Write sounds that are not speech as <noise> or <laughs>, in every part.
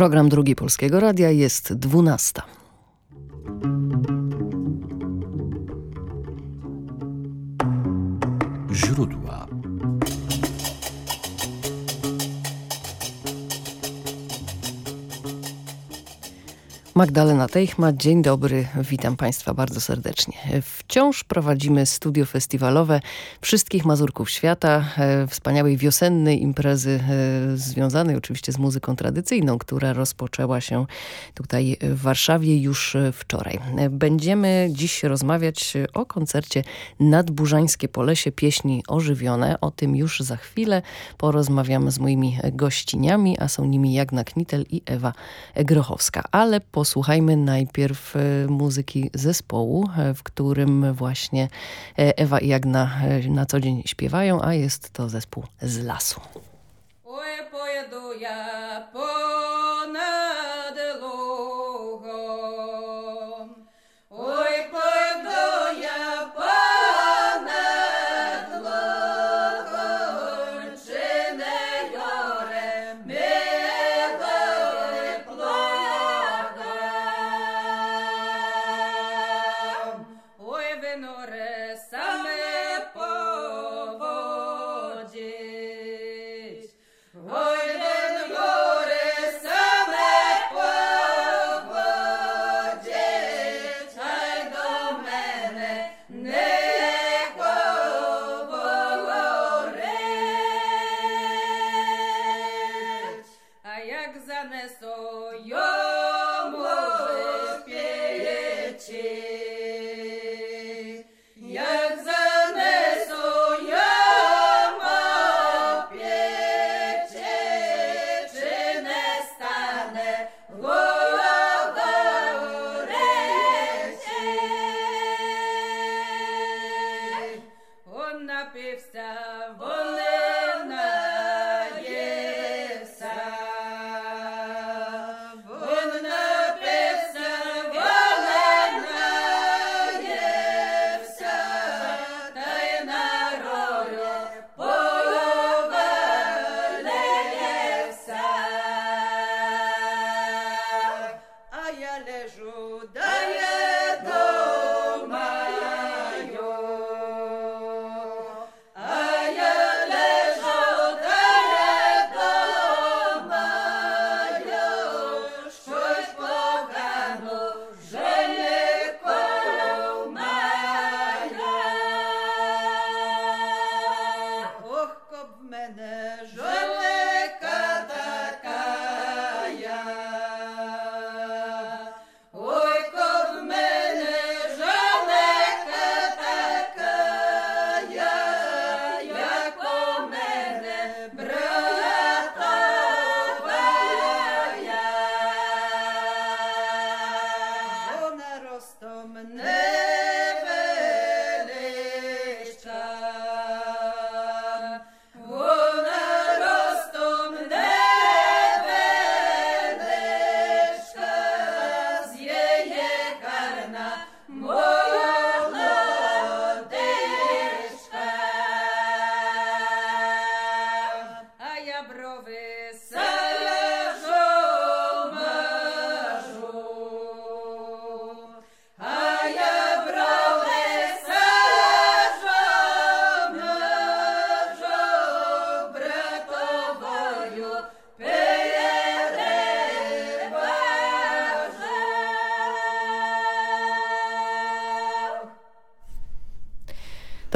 Program Drugi Polskiego Radia jest 12. Źródła Magdalena Teichma, dzień dobry, witam Państwa bardzo serdecznie. Wciąż prowadzimy studio festiwalowe wszystkich Mazurków świata, e, wspaniałej wiosennej imprezy e, związanej oczywiście z muzyką tradycyjną, która rozpoczęła się tutaj w Warszawie już wczoraj. Będziemy dziś rozmawiać o koncercie Nadburzańskie Polesie, pieśni ożywione. O tym już za chwilę porozmawiamy z moimi gościniami, a są nimi Jagna Knitel i Ewa Grochowska. Ale po posłuchajmy najpierw e, muzyki zespołu, e, w którym właśnie e, Ewa i Jagna na co dzień śpiewają, a jest to zespół z lasu. Oj, pojedu ja ponad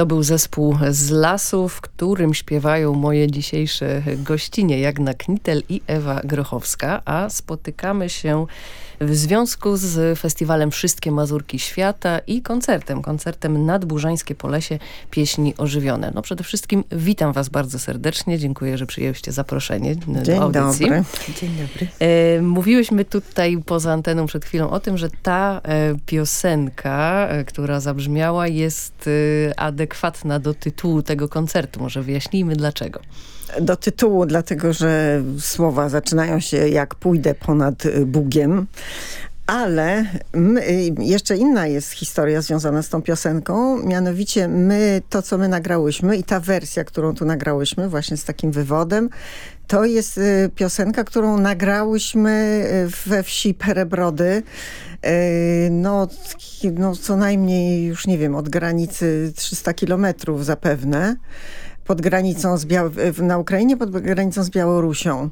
To był zespół z lasu, w którym śpiewają moje dzisiejsze gościnie Jagna Knitel i Ewa Grochowska, a spotykamy się w związku z festiwalem Wszystkie Mazurki Świata i koncertem, koncertem Nadburzańskie Polesie Pieśni Ożywione. No przede wszystkim witam was bardzo serdecznie, dziękuję, że przyjęłyście zaproszenie Dzień do audycji. Dobry. Dzień dobry. E, mówiłyśmy tutaj poza anteną przed chwilą o tym, że ta e, piosenka, e, która zabrzmiała jest e, adekwatna do tytułu tego koncertu. Może wyjaśnijmy dlaczego do tytułu, dlatego że słowa zaczynają się jak pójdę ponad y, Bugiem. Ale my, y, jeszcze inna jest historia związana z tą piosenką, mianowicie my, to co my nagrałyśmy i ta wersja, którą tu nagrałyśmy właśnie z takim wywodem, To jest y, piosenka, którą nagrałyśmy we wsi Perebrody. No, no co najmniej już nie wiem, od granicy 300 kilometrów zapewne pod granicą z Biał na Ukrainie, pod granicą z Białorusią.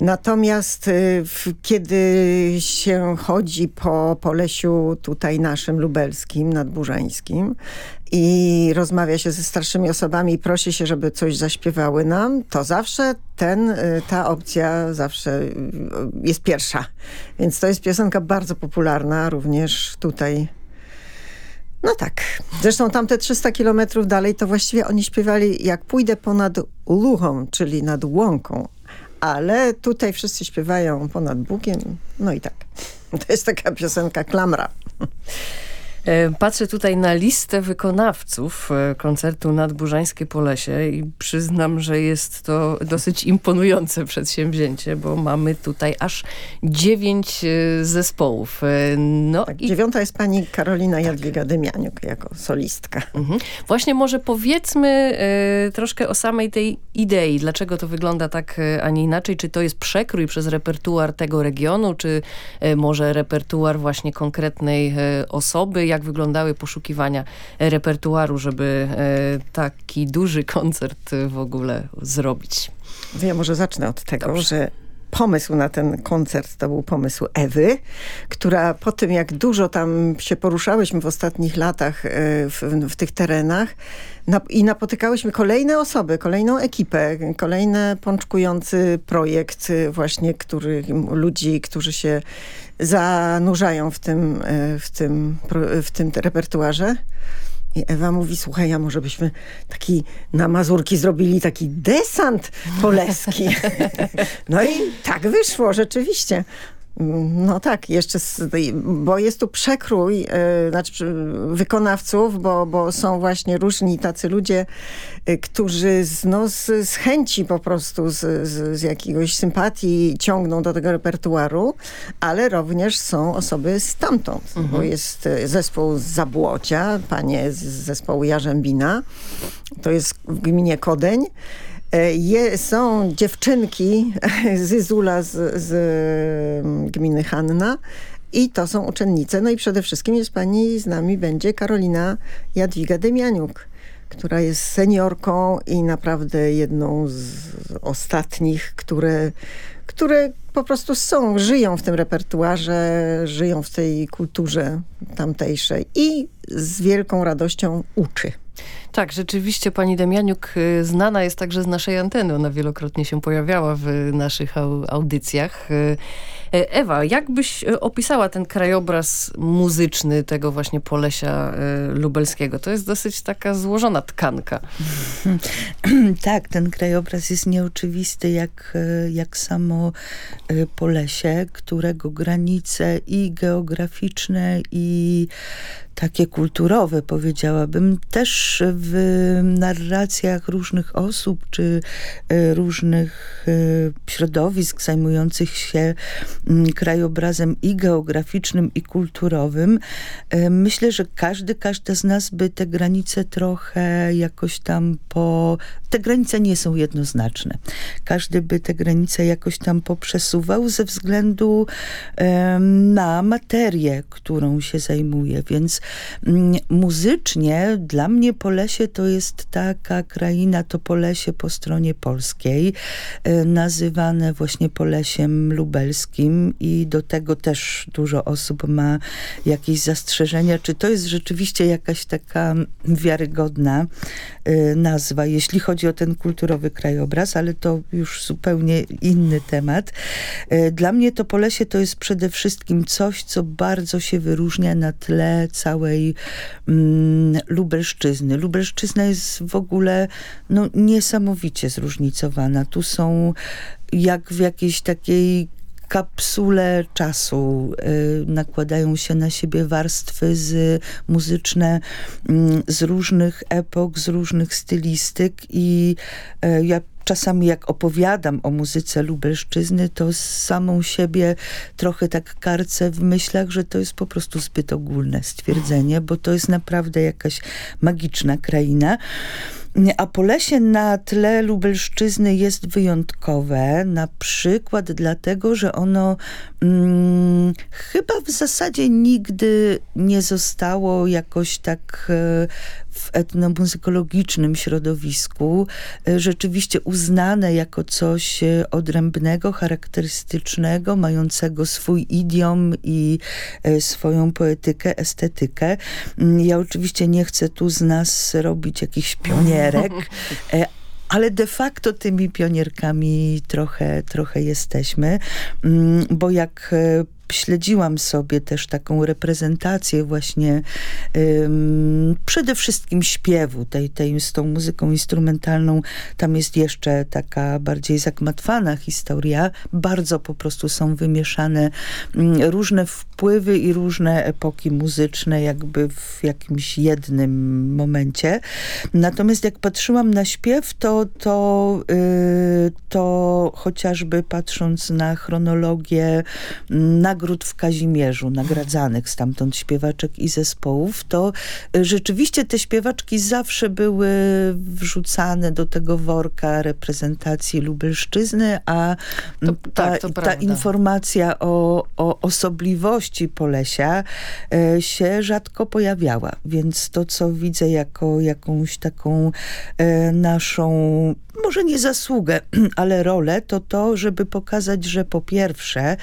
Natomiast y, kiedy się chodzi po Polesiu tutaj naszym lubelskim, nadburzańskim i rozmawia się ze starszymi osobami i prosi się, żeby coś zaśpiewały nam, to zawsze ten, y, ta opcja zawsze y, jest pierwsza. Więc to jest piosenka bardzo popularna również tutaj no tak. Zresztą tamte 300 kilometrów dalej to właściwie oni śpiewali jak pójdę ponad luchą, czyli nad łąką. Ale tutaj wszyscy śpiewają ponad Bugiem. No i tak. To jest taka piosenka klamra. E, patrzę tutaj na listę wykonawców e, koncertu Nadburzańskie Polesie i przyznam, że jest to dosyć imponujące przedsięwzięcie, bo mamy tutaj aż dziewięć e, zespołów. No tak, i... Dziewiąta jest pani Karolina Jadwiga Dymianiuk jako solistka. Mhm. Właśnie może powiedzmy troszkę o samej tej idei. Dlaczego to wygląda tak, a nie inaczej? Czy to jest przekrój przez repertuar tego regionu, czy może repertuar właśnie konkretnej osoby? Jak wyglądały poszukiwania repertuaru, żeby e, taki duży koncert w ogóle zrobić. Ja może zacznę od tego, Dobrze. że pomysł na ten koncert to był pomysł Ewy, która po tym jak dużo tam się poruszałyśmy w ostatnich latach e, w, w tych terenach na, i napotykałyśmy kolejne osoby, kolejną ekipę, kolejny pączkujący projekt właśnie który, ludzi, którzy się zanurzają w tym, e, w tym, w tym repertuarze. I Ewa mówi, słuchaj, a może byśmy taki na Mazurki zrobili taki desant poleski. <laughs> no i tak wyszło rzeczywiście. No tak, jeszcze, bo jest tu przekrój yy, znaczy wykonawców, bo, bo są właśnie różni tacy ludzie, yy, którzy z, no, z, z chęci po prostu, z, z, z, jakiegoś sympatii ciągną do tego repertuaru, ale również są osoby stamtąd, mhm. bo jest e, zespół z Zabłocia, panie z zespołu Jarzębina, to jest w gminie Kodeń, E, je, są dziewczynki <laughs> z Izula z, z mm, gminy Hanna i to są uczennice. No i przede wszystkim jest pani z nami, będzie Karolina Jadwiga Demianiuk, która jest seniorką i naprawdę jedną z ostatnich, które, które po prostu są, żyją w tym repertuarze, żyją w tej kulturze tamtejszej i z wielką radością uczy. Tak, rzeczywiście pani Demianiuk y, znana jest także z naszej anteny. Ona wielokrotnie się pojawiała w naszych audycjach. Y, e, Ewa, jak byś y, opisała ten krajobraz muzyczny tego właśnie Polesia lubelskiego? To jest dosyć taka złożona tkanka. <laughs> Tak, ten krajobraz jest nieoczywisty jak, jak samo Polesie, którego granice i geograficzne i takie kulturowe, powiedziałabym, też w narracjach różnych osób, czy e, różnych e, środowisk zajmujących się krajobrazem i geograficznym, i kulturowym. E, myślę, że każdy, każda z nas by te granice trochę jakoś tam po... Te granice nie są jednoznaczne. Każdy by te granice jakoś tam poprzesuwał ze względu na materię, którą się zajmuje, więc muzycznie dla mnie Polesie to jest taka kraina, to Polesie po stronie polskiej, e, nazywane właśnie Polesiem lubelskim i do tego też dużo osób ma jakieś zastrzeżenia, czy to jest rzeczywiście jakaś taka wiarygodna e, nazwa, jeśli chodzi o ten kulturowy krajobraz, ale to już zupełnie inny temat. E, dla mnie to Polesie to jest przede wszystkim coś, co bardzo się wyróżnia na tle całej mm, Lubelszczyzny. Lubelszczyzna jest w ogóle no, niesamowicie zróżnicowana. Tu są jak w jakiejś takiej kapsule czasu y, nakładają się na siebie warstwy z, muzyczne y, z różnych epok, z różnych stylistyk i y, ja czasami jak opowiadam o muzyce Lubelszczyzny, to samą siebie trochę tak karcę w myślach, że to jest po prostu zbyt ogólne stwierdzenie, bo to jest naprawdę jakaś magiczna kraina. A Polesie na tle Lubelszczyzny jest wyjątkowe, na przykład dlatego, że ono mm, chyba w zasadzie nigdy nie zostało jakoś tak e, w etnomuzykologicznym środowisku e, rzeczywiście uznane jako coś e, odrębnego, charakterystycznego, mającego swój idiom i swoją poetykę, estetykę. Mm, ja oczywiście nie chcę tu z nas robić jakichś pionierek, ale de facto tymi pionierkami trochę, trochę jesteśmy, mm, bo jak e, śledziłam sobie też taką reprezentację właśnie przede wszystkim śpiewu tej, tej z tą muzyką instrumentalną. Tam jest jeszcze taka bardziej zagmatwana historia. Bardzo po prostu są wymieszane różne wpływy i różne epoki muzyczne jakby w jakimś jednym momencie. Natomiast jak patrzyłam na śpiew, to, to, yy, to chociażby patrząc na chronologię, na nagród w Kazimierzu, nagradzanych stamtąd śpiewaczek i zespołów, to y, rzeczywiście te śpiewaczki zawsze były wrzucane do tego worka reprezentacji Lubelszczyzny, a to, ta, tak, ta informacja o, o osobliwości Polesia e, się rzadko pojawiała. Więc to, co widzę jako jakąś taką e, naszą, może nie zasługę, <clears throat> ale rolę, to to, żeby pokazać, że po pierwsze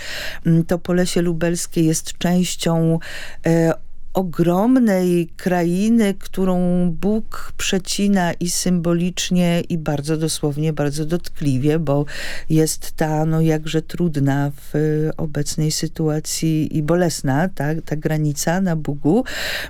to Polesie Lesie Lubelskie jest częścią e, ogromnej krainy, którą Bóg przecina i symbolicznie, i bardzo dosłownie, bardzo dotkliwie, bo jest ta, no jakże trudna w obecnej sytuacji i bolesna, tak, ta granica na Bugu,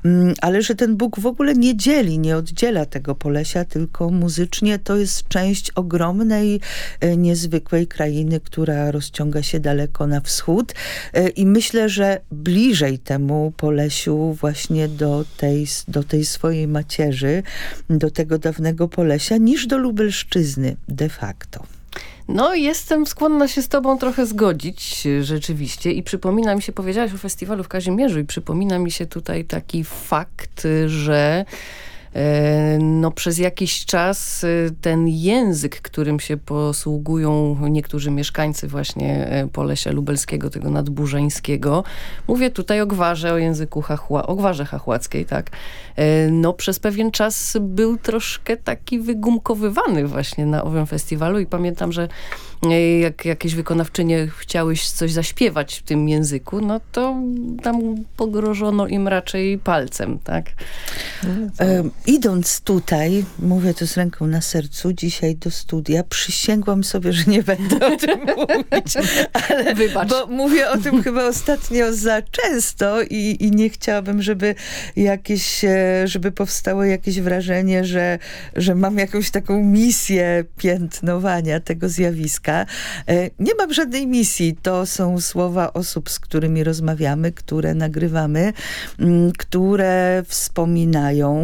mm, ale że ten Bóg w ogóle nie dzieli, nie oddziela tego Polesia, tylko muzycznie to jest część ogromnej, e, niezwykłej krainy, która rozciąga się daleko na wschód. E, i myślę, że bliżej temu Polesiu właśnie do tej, do tej swojej macierzy, do tego dawnego Polesia, niż do Lubelszczyzny de facto. No, jestem skłonna się z tobą trochę zgodzić rzeczywiście i przypomina mi się, powiedziałaś o festiwalu w Kazimierzu i przypomina mi się tutaj taki fakt, że no przez jakiś czas e, ten język, którym się posługują niektórzy mieszkańcy właśnie e, Polesia Lubelskiego, tego nadburzańskiego, mówię tutaj o gwarze, o języku hachła, o gwarze hachłackiej, tak, no przez pewien czas był troszkę taki wygumkowywany właśnie na owym festiwalu i pamiętam, że jak jakieś wykonawczynie chciałeś coś zaśpiewać w tym języku, no to tam pogrożono im raczej palcem, tak? E, idąc tutaj, mówię to z ręką na sercu, dzisiaj do studia, przysięgłam sobie, że nie będę o tym <laughs> mówić. Ale, Wybacz. Bo mówię o tym chyba ostatnio za często i, i nie chciałabym, żeby jakieś, e, żeby powstało jakieś wrażenie, że, że mam jakąś taką misję piętnowania tego zjawiska. E, nie mam żadnej misji. To są słowa osób, z którymi rozmawiamy, które nagrywamy, mm, które wspominają,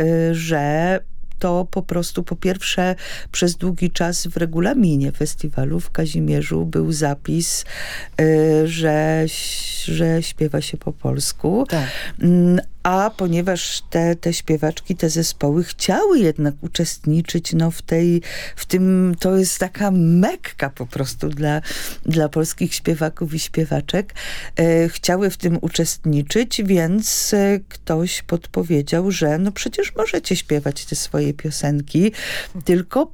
e, że to po prostu po pierwsze przez długi czas w regulaminie festiwalu w Kazimierzu był zapis, e, że, że śpiewa się po polsku. Tak. A ponieważ te, te śpiewaczki, te zespoły chciały jednak uczestniczyć no, w tej, w tym, to jest taka mekka po prostu dla, dla polskich śpiewaków i śpiewaczek, e, chciały w tym uczestniczyć, więc e, ktoś podpowiedział, że no przecież możecie śpiewać te swoje piosenki, tylko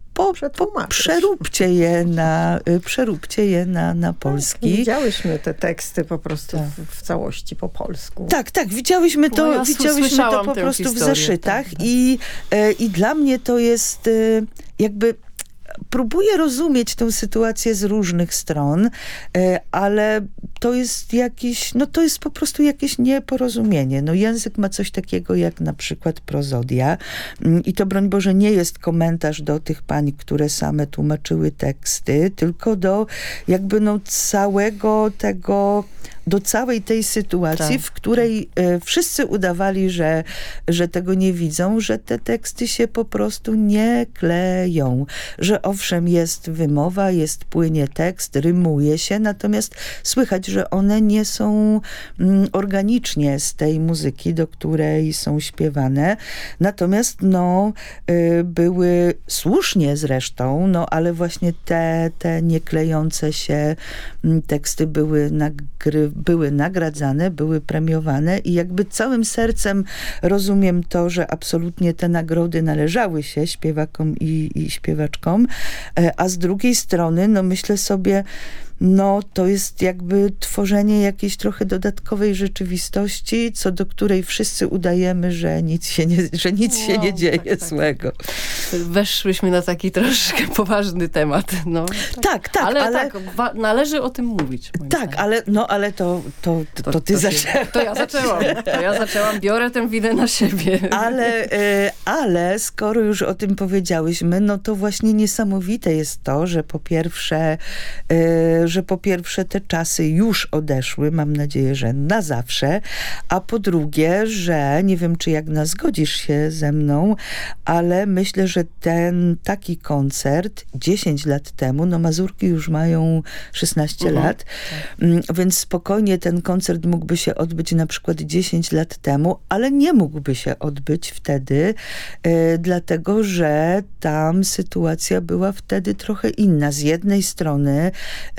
przeróbcie je na, y, przeróbcie je na, na tak, polski. Tak, widziałyśmy te teksty po prostu tak. w, w, całości po polsku. Tak, tak, widziałyśmy to, ja widziałyśmy to po prostu historię, w zeszytach tak, tak. I, e, i dla mnie to jest e, jakby próbuję rozumieć tę sytuację z różnych stron, e, ale to jest jakiś, no to jest po prostu jakieś nieporozumienie. No język ma coś takiego jak na przykład prozodia mm, i to broń Boże nie jest komentarz do tych pań, które same tłumaczyły teksty, tylko do jakby no całego tego do całej tej sytuacji, tak, w której tak. wszyscy udawali, że, że tego nie widzą, że te teksty się po prostu nie kleją. Że owszem, jest wymowa, jest płynie tekst, rymuje się, natomiast słychać, że one nie są mm, organicznie z tej muzyki, do której są śpiewane. Natomiast no, y, były słusznie zresztą, no ale właśnie te, te nieklejące się mm, teksty były, nagry, były nagradzane, były premiowane i jakby całym sercem rozumiem to, że absolutnie te nagrody należały się śpiewakom i, i śpiewaczkom, a z drugiej strony, no myślę sobie, no to jest jakby tworzenie jakiejś trochę dodatkowej rzeczywistości, co do której wszyscy udajemy, że nic się nie, że nic się nie dzieje tak, tak, złego. Weszłyśmy na taki troszkę <laughs> poważny temat. No, tak, tak, tak ale, ale, tak, należy o tym mówić. Tak, ale, no, ale to, to, to, to ty to, zaczęłaś. To ja zaczęłam. To ja zaczęłam. Biorę tę winę na siebie. Ale, e, ale skoro już o tym powiedziałyśmy, no to właśnie niesamowite jest to, że po pierwsze e, że po pierwsze te czasy już odeszły, mam nadzieję, że na zawsze, a po drugie, że nie wiem, czy jak na zgodzisz się ze mną, ale myślę, że ten taki koncert 10 lat temu, no Mazurki już mają 16 mhm. lat, tak. Mm, więc spokojnie ten koncert mógłby się odbyć na przykład 10 lat temu, ale nie mógłby się odbyć wtedy, y, dlatego że tam sytuacja była wtedy trochę inna. Z jednej strony,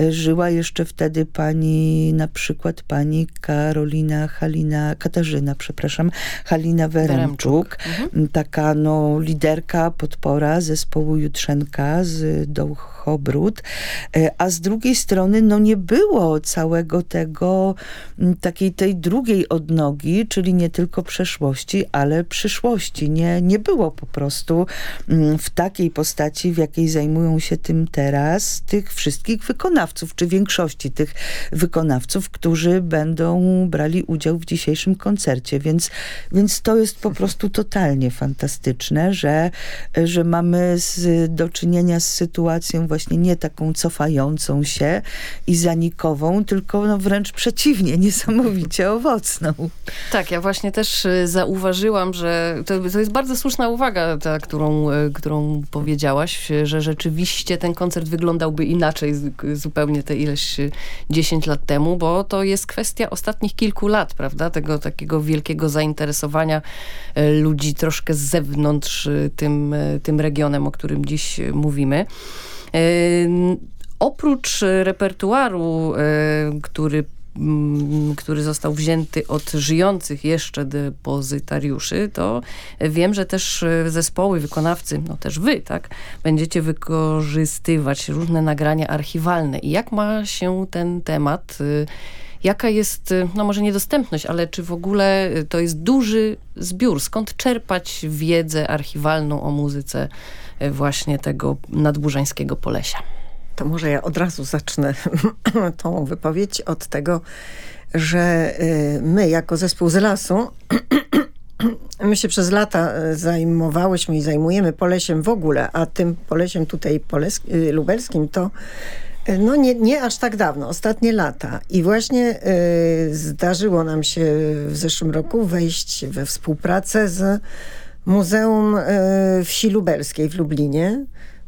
y, żyła jeszcze wtedy pani, na przykład pani Karolina Halina, Katarzyna, przepraszam, Halina Weremczuk, mhm. taka no liderka, podpora zespołu Jutrzenka z Dołch obrót, e, a z drugiej strony no nie było całego tego, takiej tej drugiej odnogi, czyli nie tylko przeszłości, ale przyszłości. Nie, nie było po prostu w takiej postaci, w jakiej zajmują się tym teraz tych wszystkich wykonawców, czy większości tych wykonawców, którzy będą brali udział w dzisiejszym koncercie. Więc, więc to jest po prostu totalnie fantastyczne, że, że mamy z, do czynienia z sytuacją właśnie nie taką cofającą się i zanikową, tylko no wręcz przeciwnie, niesamowicie owocną. Tak, ja właśnie też y, zauważyłam, że to, to jest bardzo słuszna uwaga, ta, którą, y, którą powiedziałaś, że rzeczywiście ten koncert wyglądałby inaczej zupełnie te ileś 10 y, lat temu, bo to jest kwestia ostatnich kilku lat, prawda? Tego takiego wielkiego zainteresowania ludzi troszkę z zewnątrz tym, tym regionem, o którym dziś mówimy. Oprócz repertuaru, który który został wzięty od żyjących jeszcze depozytariuszy, to wiem, że też zespoły, wykonawcy, no też wy, tak, będziecie wykorzystywać różne nagrania archiwalne. I jak ma się ten temat, jaka jest, no może niedostępność, ale czy w ogóle to jest duży zbiór? Skąd czerpać wiedzę archiwalną o muzyce właśnie tego nadburzańskiego Polesia. To może ja od razu zacznę <clears throat> tą wypowiedź od tego, że y, my jako zespół z lasu <clears throat> my się przez lata y, zajmowałyśmy i zajmujemy Polesiem w ogóle, a tym Polesiem tutaj Polesk y, lubelskim to no nie, nie aż tak dawno, ostatnie lata. I właśnie zdarzyło nam się w zeszłym roku wejść we współpracę z Muzeum Wsi Lubelskiej w Lublinie.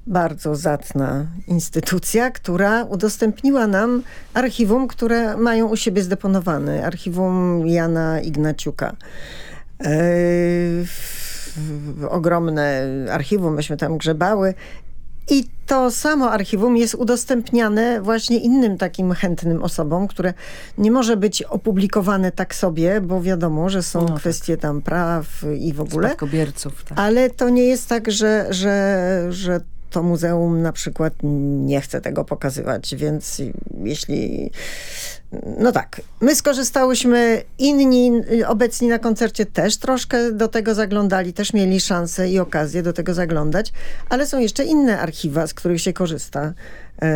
Bardzo zacna instytucja, która udostępniła nam archiwum, które mają u siebie zdeponowane. Archiwum Jana Ignaciuka. E, ogromne archiwum, myśmy tam grzebały i to samo archiwum jest udostępniane właśnie innym takim chętnym osobom, które nie może być opublikowane tak sobie, bo wiadomo, że są no, tak. kwestie tam praw i w ogóle. Spadkobierców. Tak. Ale to nie jest tak, że, że, że to muzeum na przykład nie chce tego pokazywać, więc jeśli... No tak, my skorzystałyśmy, inni obecni na koncercie też troszkę do tego zaglądali, też mieli szansę i okazję do tego zaglądać, ale są jeszcze inne archiwa, z których się korzysta. E,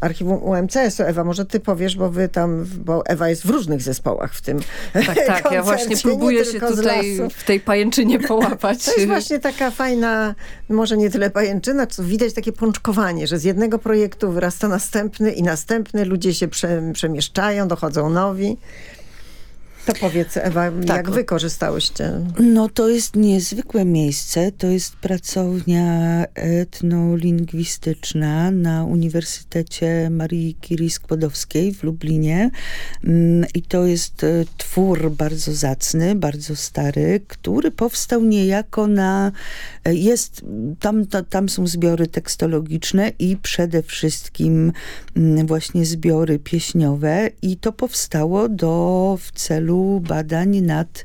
archiwum UMCS-u. Ewa, może ty powiesz, bo wy tam, bo Ewa jest w różnych zespołach w tym Tak, tak, ja <laughs> właśnie próbuję się tutaj w tej pajęczynie połapać. <laughs> To jest właśnie taka fajna, może nie tyle pajęczyna, co widać takie pączkowanie, że z jednego projektu wyrasta następny i następny, ludzie się prze, przemieszczają, dochodzą nowi. To powiedz Ewa, tak. jak wykorzystałyście? No to jest niezwykłe miejsce. To jest pracownia etnolingwistyczna na Uniwersytecie Marii Curie Skłodowskiej w Lublinie. Mm, I to jest e, twór bardzo zacny, bardzo stary, który powstał niejako na... E, jest, tam, tam są zbiory tekstologiczne i przede wszystkim mm, właśnie zbiory pieśniowe i to powstało do, w celu badań nad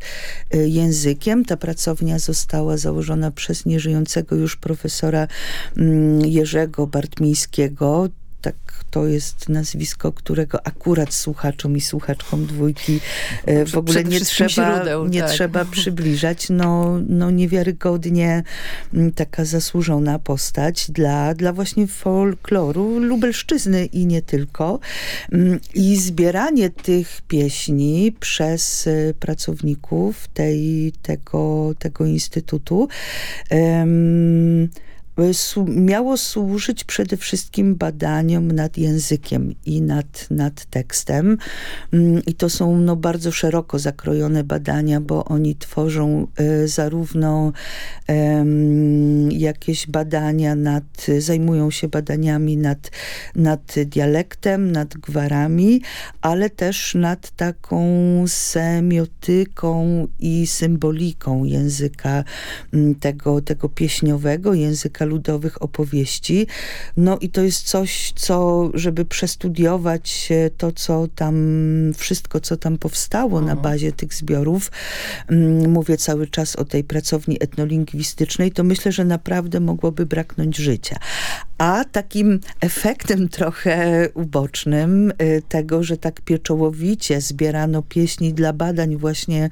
e, językiem. Ta pracownia została założona przez nieżyjącego już profesora mm, Jerzego Bartmińskiego tak to jest nazwisko, którego akurat słuchaczom i słuchaczkom dwójki e, w ogóle nie trzeba, źródeł, nie tak. trzeba <laughs> przybliżać. No, no niewiarygodnie mm, taka zasłużona postać dla, dla właśnie folkloru Lubelszczyzny i nie tylko. Mm, I zbieranie tych pieśni przez e, pracowników tej, tego, tego instytutu um, miało służyć przede wszystkim badaniom nad językiem i nad, nad tekstem. Mm, I to są no, bardzo szeroko zakrojone badania, bo oni tworzą e, zarówno jakieś badania nad, zajmują się badaniami nad, nad dialektem, nad gwarami, ale też nad taką semiotyką i symboliką języka mm, tego, tego pieśniowego, języka ludowych opowieści. No i to jest coś, co, żeby przestudiować to, co tam, wszystko, co tam powstało na mhm. bazie tych zbiorów, mm, mówię cały czas o tej pracowni etnolingwistycznej, to myślę, że naprawdę mogłoby braknąć życia. A takim efektem trochę ubocznym y, tego, że tak pieczołowicie zbierano pieśni dla badań właśnie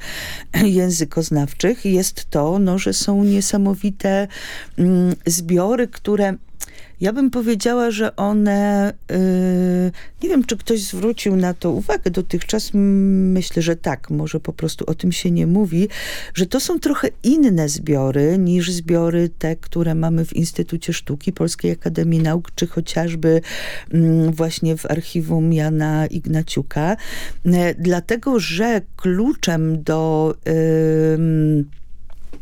językoznawczych jest to, no, że są niesamowite mm, zbiory, które ja bym powiedziała, że one, yy, nie wiem, czy ktoś zwrócił na to uwagę. Dotychczas, myślę, że tak, może po prostu o tym się nie mówi, że to są trochę inne zbiory niż zbiory te, które mamy w Instytucie Sztuki Polskiej Akademii Nauk, czy chociażby yy, właśnie w archiwum Jana Ignaciuka, yy, dlatego, że kluczem do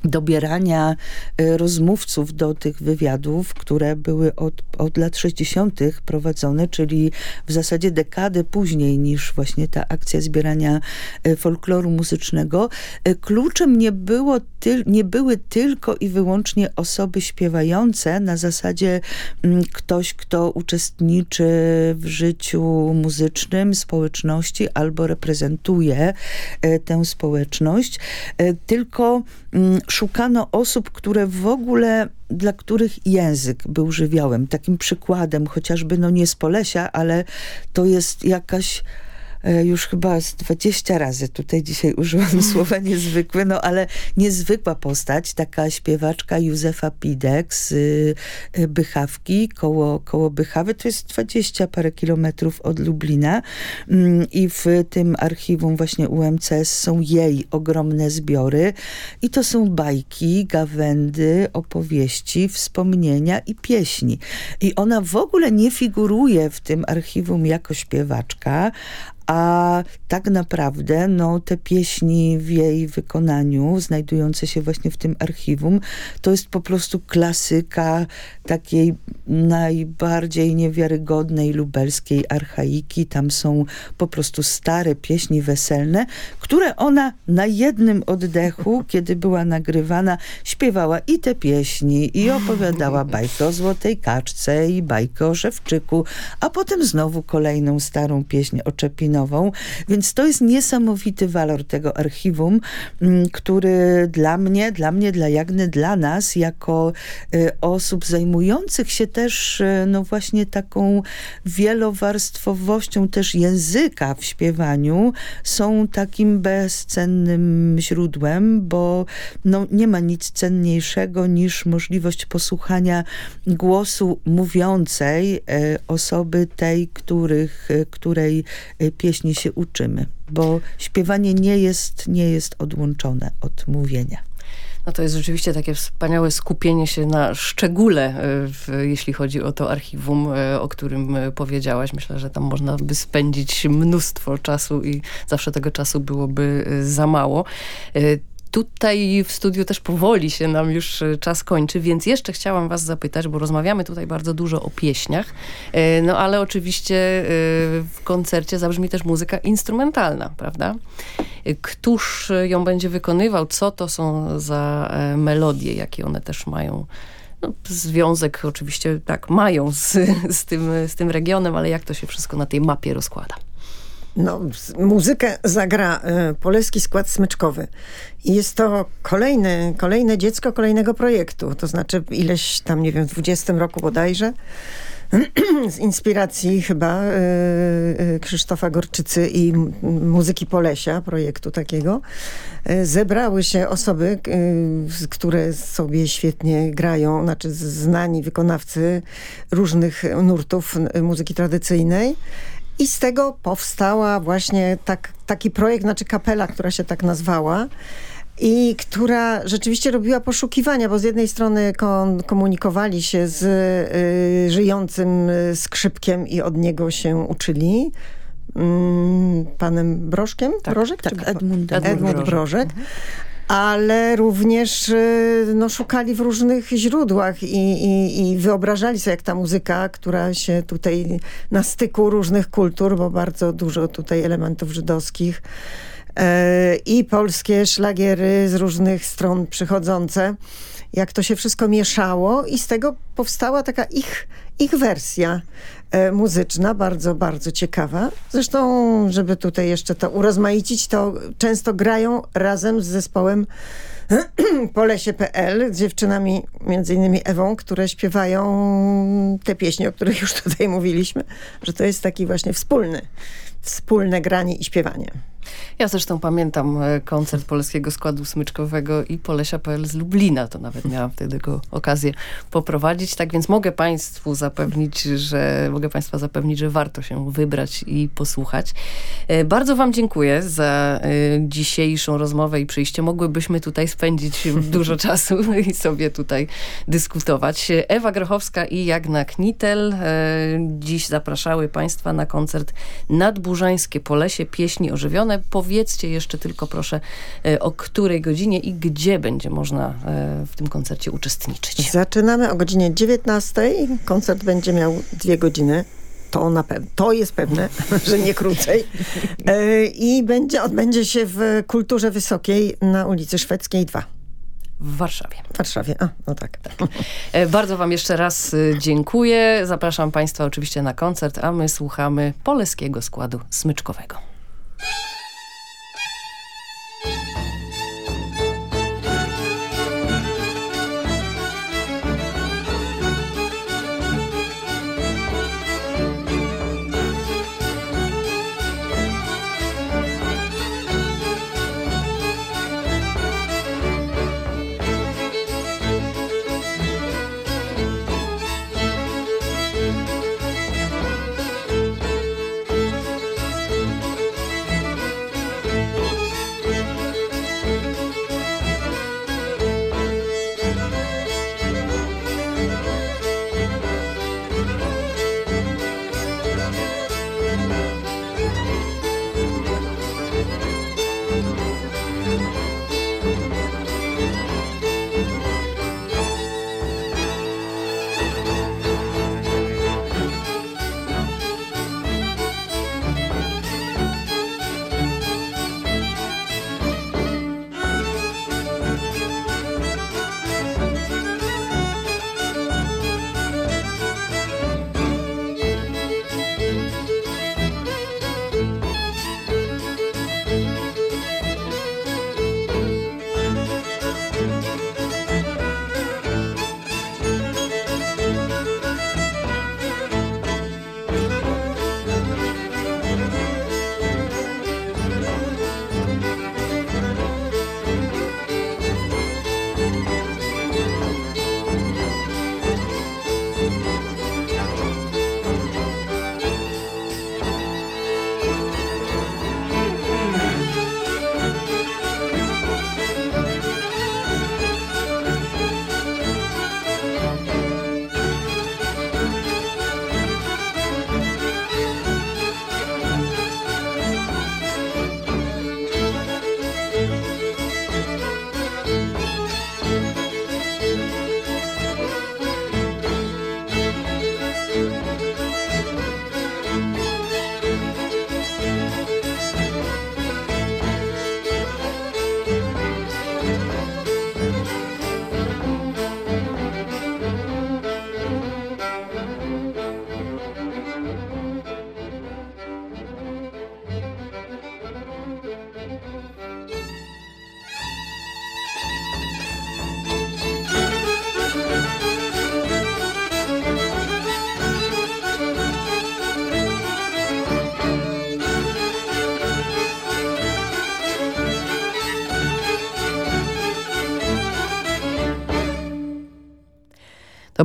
dobierania y, rozmówców do tych wywiadów, które były od, od lat 60. prowadzone, czyli w zasadzie dekadę później niż właśnie ta akcja zbierania y, folkloru muzycznego. Y, kluczem nie, było nie były tylko i wyłącznie osoby śpiewające na zasadzie mm, ktoś, kto uczestniczy w życiu muzycznym społeczności albo reprezentuje tę społeczność, tylko mm, szukano osób, które w ogóle, dla których język był żywiołem. Takim przykładem, chociażby, no nie z Polesia, ale to jest jakaś już chyba z 20 razy tutaj dzisiaj użyłam <laughs> słowa niezwykły, no ale niezwykła postać, taka śpiewaczka Józefa Pidek z y, Bychawki, koło, koło Bychawy, to jest 20 parę kilometrów od Lublina. Mm, i w tym archiwum właśnie UMCS są jej ogromne zbiory. I to są bajki, gawędy, opowieści, wspomnienia i pieśni. I ona w ogóle nie figuruje w tym archiwum jako śpiewaczka, a tak naprawdę no, te pieśni w jej wykonaniu, znajdujące się właśnie w tym archiwum, to jest po prostu klasyka takiej najbardziej niewiarygodnej lubelskiej archaiki. Tam są po prostu stare pieśni weselne, które ona na jednym oddechu, <laughs> kiedy była nagrywana, śpiewała i te pieśni, i opowiadała <laughs> bajkę o Złotej Kaczce, i bajkę o Szewczyku, a potem znowu kolejną starą pieśń o Więc to jest niesamowity walor tego archiwum, mm, który dla mnie, dla mnie, dla Jagny, dla nas, jako y, osób zajmujących się też y, no właśnie taką wielowarstwowością też języka w śpiewaniu, są takim bezcennym źródłem, bo no, nie ma nic cenniejszego niż możliwość posłuchania głosu mówiącej y, osoby tej, których, której pieśń pieśni się uczymy, bo śpiewanie nie jest, nie jest odłączone od mówienia. No to jest rzeczywiście takie wspaniałe skupienie się na szczególe, e, w, jeśli chodzi o to archiwum, e, o którym e, powiedziałaś. Myślę, że tam można by spędzić mnóstwo czasu i zawsze tego czasu byłoby za mało. Tutaj w studiu też powoli się nam już e, czas kończy, więc jeszcze chciałam was zapytać, bo rozmawiamy tutaj bardzo dużo o pieśniach, e, no ale oczywiście e, w koncercie zabrzmi też muzyka instrumentalna, prawda? Któż ją będzie wykonywał? Co to są za melodie? Jakie one też mają? No, związek oczywiście tak mają z, <laughs> z, tym, z tym regionem, ale jak to się wszystko na tej mapie rozkłada? No, muzykę zagra y, Poleski Skład Smyczkowy. I jest to kolejne, kolejne dziecko kolejnego projektu. To znaczy ileś tam, nie wiem, w 20 roku bodajże <clears throat> z inspiracji chyba y, y, Krzysztofa Gorczycy i muzyki Polesia, projektu takiego, y, zebrały się osoby, które sobie świetnie grają, znaczy znani wykonawcy różnych nurtów muzyki tradycyjnej i z tego powstała właśnie tak, taki projekt, znaczy kapela, która się tak nazwała i która rzeczywiście robiła poszukiwania, bo z jednej strony komunikowali się z y, żyjącym y, skrzypkiem i od niego się uczyli, mm, panem Brożkiem? Tak, Brożek? Tak, Edmund, Edmund, Edmund Brożek. Mhm ale również y, no, szukali w różnych źródłach i, i, i, wyobrażali sobie, jak ta muzyka, która się tutaj na styku różnych kultur, bo bardzo dużo tutaj elementów żydowskich e, i polskie szlagiery z różnych stron przychodzące, jak to się wszystko mieszało i z tego powstała taka ich, ich wersja muzyczna, bardzo, bardzo ciekawa. Zresztą, żeby tutaj jeszcze to urozmaicić, to często grają razem z zespołem <clears throat> Polesie.pl z dziewczynami, między innymi Ewą, które śpiewają te pieśni, o których już <laughs> tutaj mówiliśmy, że to jest taki właśnie wspólny, wspólne granie i śpiewanie. Ja zresztą pamiętam e, koncert Polskiego Składu Smyczkowego i Polesia.pl z Lublina. To nawet miałam wtedy go okazję poprowadzić. Tak więc mogę Państwu zapewnić, że mogę Państwa zapewnić, że warto się wybrać i posłuchać. E, bardzo Wam dziękuję za e, dzisiejszą rozmowę i przyjście. Mogłybyśmy tutaj spędzić dużo <laughs> czasu i sobie tutaj dyskutować. Ewa Grochowska i Jagna Knitel dziś zapraszały Państwa na koncert Nadburzańskie Polesie, pieśni ożywione Powiedzcie jeszcze tylko proszę, e, o której godzinie i gdzie będzie można e, w tym koncercie uczestniczyć. Zaczynamy o godzinie 19. Koncert będzie miał dwie godziny. To, na pewno, to jest pewne, <laughs> że nie krócej. E, I będzie, odbędzie się w Kulturze Wysokiej na ulicy Szwedzkiej 2. W Warszawie. W Warszawie, a, no tak. tak. Bardzo wam jeszcze raz dziękuję. Zapraszam państwa oczywiście na koncert, a my słuchamy Poleskiego Składu Smyczkowego.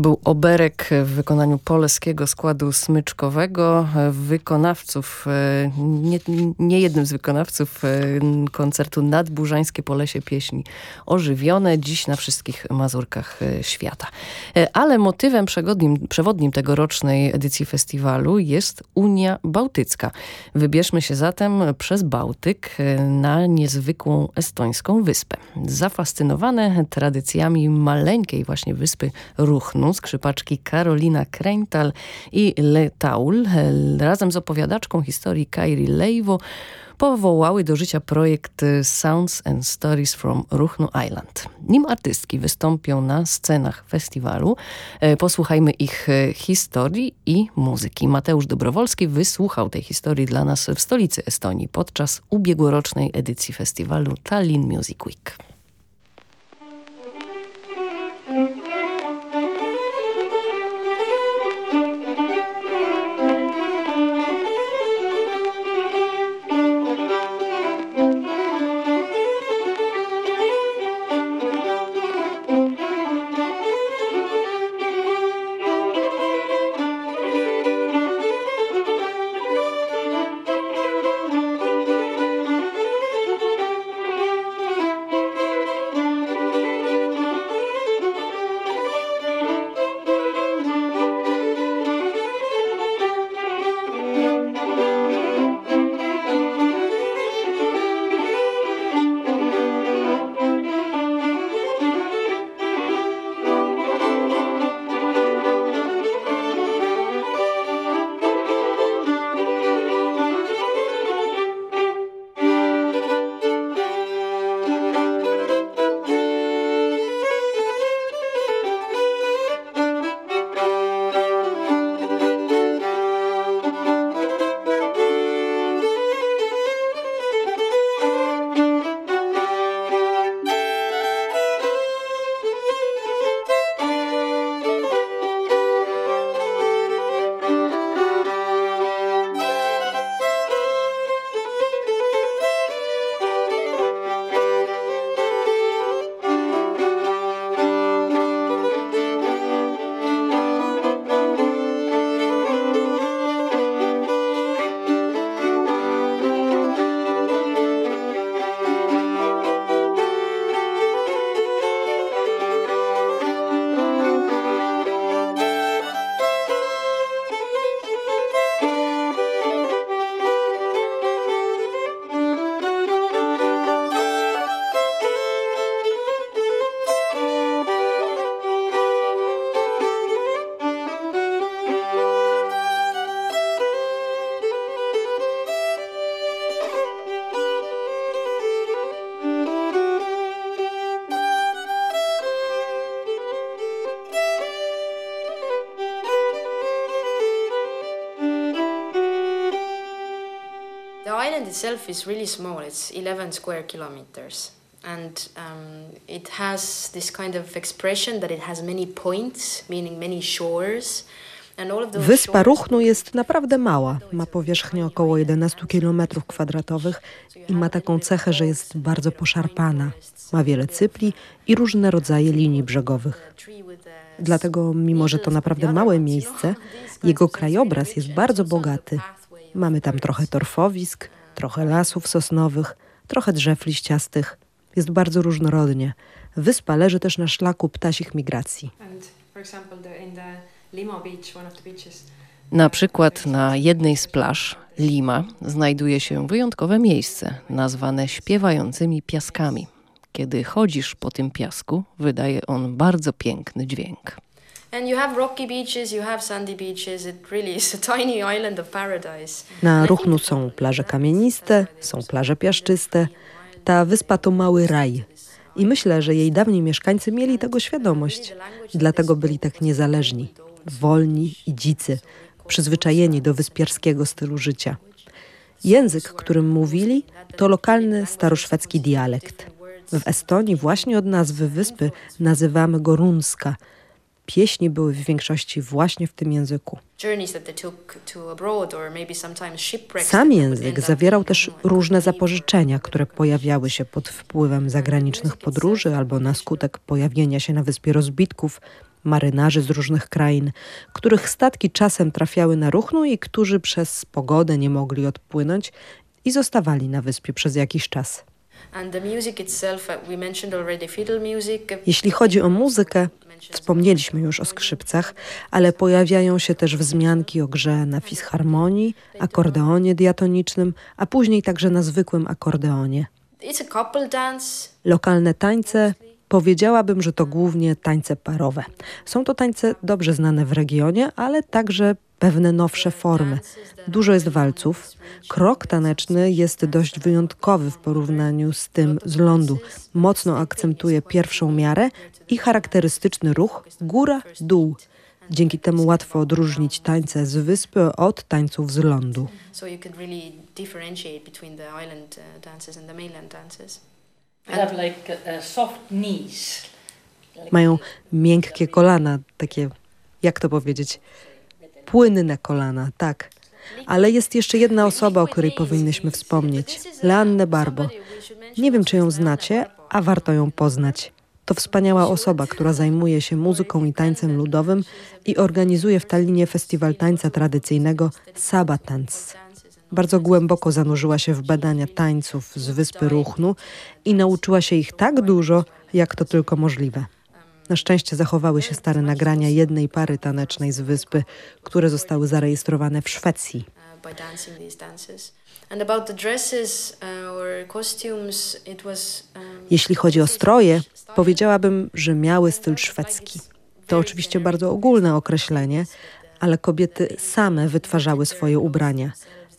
Był oberek w wykonaniu polskiego składu smyczkowego. Wykonawców, e, nie, nie jednym z wykonawców e, koncertu Nadburzańskie Polesie Pieśni ożywione dziś na wszystkich Mazurkach e, świata. Ale motywem przewodnim, przewodnim tegorocznej edycji festiwalu jest Unia Bałtycka. Wybierzmy się zatem przez Bałtyk na niezwykłą estońską wyspę. Zafascynowane tradycjami maleńkiej właśnie wyspy Ruchnu skrzypaczki Karolina Kreintal i Le Taul razem z opowiadaczką historii Kairi Leivo powołały do życia projekt Sounds and Stories from Ruchnu Island. Nim artystki wystąpią na scenach festiwalu, e, posłuchajmy ich e, historii i muzyki. Mateusz Dobrowolski wysłuchał tej historii dla nas w stolicy Estonii podczas ubiegłorocznej edycji festiwalu Tallinn Music Week. Itself is really small. It's 11 square kilometers. And um, it has this kind of expression that it has many points, meaning many shores. Wyspa Ruchnu jest naprawdę mała. Ma powierzchnię około 11 km kwadratowych i ma taką cechę, że jest bardzo poszarpana. Ma wiele cypli i różne rodzaje linii brzegowych. Dlatego, mimo że to naprawdę małe miejsce, jego krajobraz jest bardzo bogaty. Mamy tam trochę torfowisk, trochę lasów sosnowych, trochę drzew liściastych. Jest bardzo różnorodnie. Wyspa leży też na szlaku ptasich migracji. Na przykład na jednej z plaż, Lima, znajduje się wyjątkowe miejsce nazwane śpiewającymi piaskami. Kiedy chodzisz po tym piasku, wydaje on bardzo piękny dźwięk. <laughs> Na Ruchnu są plaże kamieniste, są plaże piaszczyste. Ta wyspa to mały raj. I myślę, że jej dawni mieszkańcy mieli tego świadomość. Dlatego byli tak niezależni, wolni i dzicy, przyzwyczajeni do wyspiarskiego stylu życia. Język, którym mówili, to lokalny staroszwedzki dialekt. W Estonii właśnie od nazwy wyspy nazywamy go Runska – Pieśni były w większości właśnie w tym języku. Sam język zawierał też różne zapożyczenia, które pojawiały się pod wpływem zagranicznych podróży albo na skutek pojawienia się na wyspie rozbitków, marynarzy z różnych krain, których statki czasem trafiały na Ruchnu i którzy przez pogodę nie mogli odpłynąć i zostawali na wyspie przez jakiś czas. Jeśli chodzi o muzykę, wspomnieliśmy już o skrzypcach, ale pojawiają się też wzmianki o grze na fisharmonii, akordeonie diatonicznym, a później także na zwykłym akordeonie. Lokalne tańce Powiedziałabym, że to głównie tańce parowe. Są to tańce dobrze znane w regionie, ale także pewne nowsze formy. Dużo jest walców. Krok taneczny jest dość wyjątkowy w porównaniu z tym z lądu. Mocno akcentuje pierwszą miarę i charakterystyczny ruch góra-dół. Dzięki temu łatwo odróżnić tańce z wyspy od tańców z lądu. Uh. Mają miękkie kolana, takie, jak to powiedzieć, płynne kolana, tak. Ale jest jeszcze jedna osoba, o której powinnyśmy wspomnieć. Leanne Barbo. Nie wiem, czy ją znacie, a warto ją poznać. To wspaniała osoba, która zajmuje się muzyką i tańcem ludowym i organizuje w Tallinie festiwal tańca tradycyjnego Sabatans. Bardzo głęboko zanurzyła się w badania tańców z wyspy Ruchnu i nauczyła się ich tak dużo, jak to tylko możliwe. Na szczęście zachowały się stare nagrania jednej pary tanecznej z wyspy, które zostały zarejestrowane w Szwecji. Jeśli chodzi o stroje, powiedziałabym, że miały styl szwedzki. To oczywiście bardzo ogólne określenie, ale kobiety same wytwarzały swoje ubrania.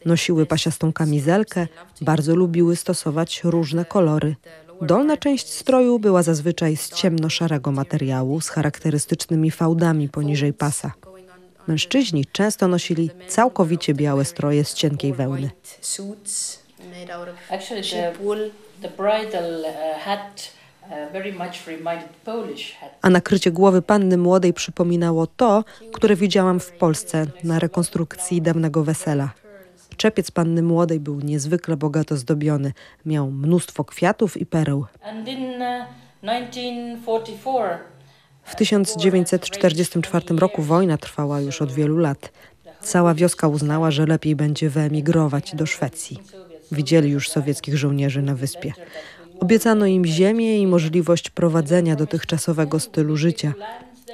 Nosiły pasiastą kamizelkę, bardzo lubiły stosować różne kolory. Dolna część stroju była zazwyczaj z ciemno-szarego materiału z charakterystycznymi fałdami poniżej pasa. Mężczyźni często nosili całkowicie białe stroje z cienkiej wełny. A nakrycie głowy panny młodej przypominało to, które widziałam w Polsce na rekonstrukcji dawnego wesela. Czepiec panny młodej był niezwykle bogato zdobiony. Miał mnóstwo kwiatów i pereł. Uh, w 1944 roku wojna trwała już od wielu lat. Cała wioska uznała, że lepiej będzie wyemigrować do Szwecji. Widzieli już sowieckich żołnierzy na wyspie. Obiecano im ziemię i możliwość prowadzenia dotychczasowego stylu życia.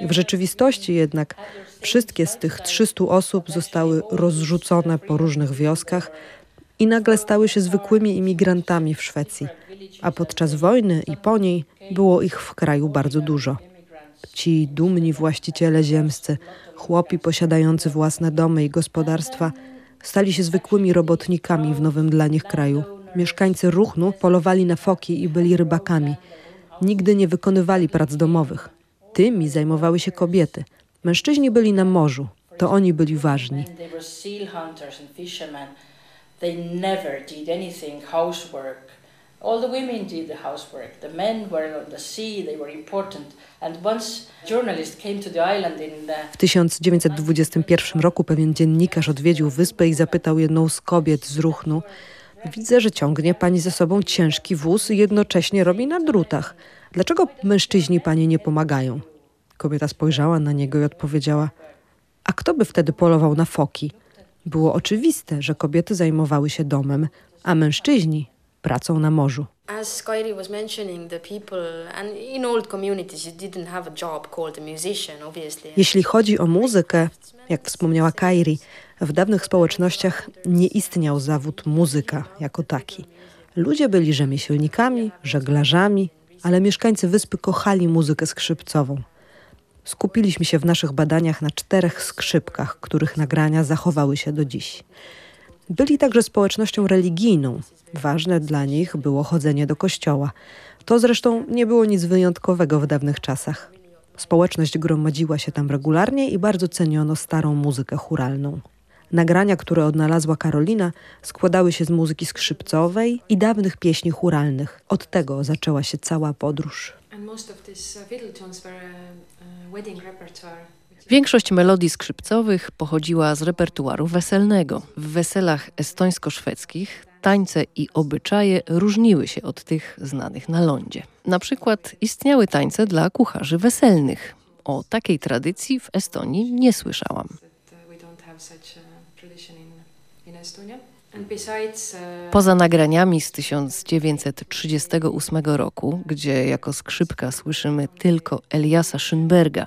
W rzeczywistości jednak wszystkie z tych 300 osób zostały rozrzucone po różnych wioskach i nagle stały się zwykłymi imigrantami w Szwecji, a podczas wojny i po niej było ich w kraju bardzo dużo. Ci dumni właściciele ziemscy, chłopi posiadający własne domy i gospodarstwa, stali się zwykłymi robotnikami w nowym dla nich kraju. Mieszkańcy Ruchnu polowali na foki i byli rybakami. Nigdy nie wykonywali prac domowych. Tymi zajmowały się kobiety. Mężczyźni byli na morzu, to oni byli ważni. All the women did the housework. The men were on the sea, they were important. And once journalists came to the island in the... W 1921 roku pewien dziennikarz odwiedził wyspę i zapytał jedną z kobiet z Ruchnu, Widzę, że ciągnie pani ze sobą ciężki wóz i jednocześnie robi na drutach. Dlaczego mężczyźni pani nie pomagają? Kobieta spojrzała na niego i odpowiedziała: A kto by wtedy polował na foki? Było oczywiste, że kobiety zajmowały się domem, a mężczyźni pracą na morzu. Jeśli chodzi o muzykę, jak wspomniała Kairi, w dawnych społecznościach nie istniał zawód muzyka jako taki. Ludzie byli rzemieślnikami, żeglarzami, ale mieszkańcy wyspy kochali muzykę skrzypcową. Skupiliśmy się w naszych badaniach na czterech skrzypkach, których nagrania zachowały się do dziś. Byli także społecznością religijną. Ważne dla nich było chodzenie do kościoła. To zresztą nie było nic wyjątkowego w dawnych czasach. Społeczność gromadziła się tam regularnie i bardzo ceniono starą muzykę churalną. Nagrania, które odnalazła Karolina, składały się z muzyki skrzypcowej i dawnych pieśni churalnych. Od tego zaczęła się cała podróż. Uh, uh, Większość melodii skrzypcowych pochodziła z repertuaru weselnego. W weselach estońsko-szwedzkich tańce i obyczaje różniły się od tych znanych na lądzie. Na przykład istniały tańce dla kucharzy weselnych. O takiej tradycji w Estonii nie słyszałam. Poza nagraniami z 1938 roku, gdzie jako skrzypka słyszymy tylko Eliasa Schönberga,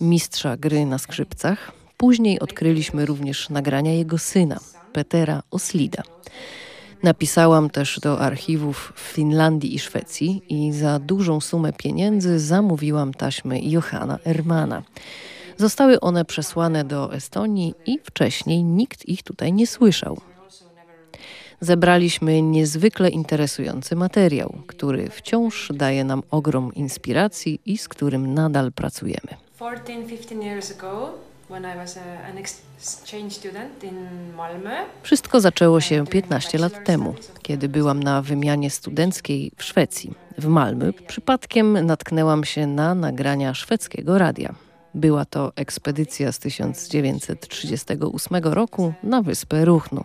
mistrza gry na skrzypcach, później odkryliśmy również nagrania jego syna, Petera Oslida. Napisałam też do archiwów w Finlandii i Szwecji i za dużą sumę pieniędzy zamówiłam taśmy Johanna Ermana. Zostały one przesłane do Estonii i wcześniej nikt ich tutaj nie słyszał. Zebraliśmy niezwykle interesujący materiał, który wciąż daje nam ogrom inspiracji i z którym nadal pracujemy. 14-15 years ago wszystko zaczęło się 15 lat temu, kiedy byłam na wymianie studenckiej w Szwecji. W Malmö przypadkiem natknęłam się na nagrania szwedzkiego radia. Była to ekspedycja z 1938 roku na wyspę Ruchnu.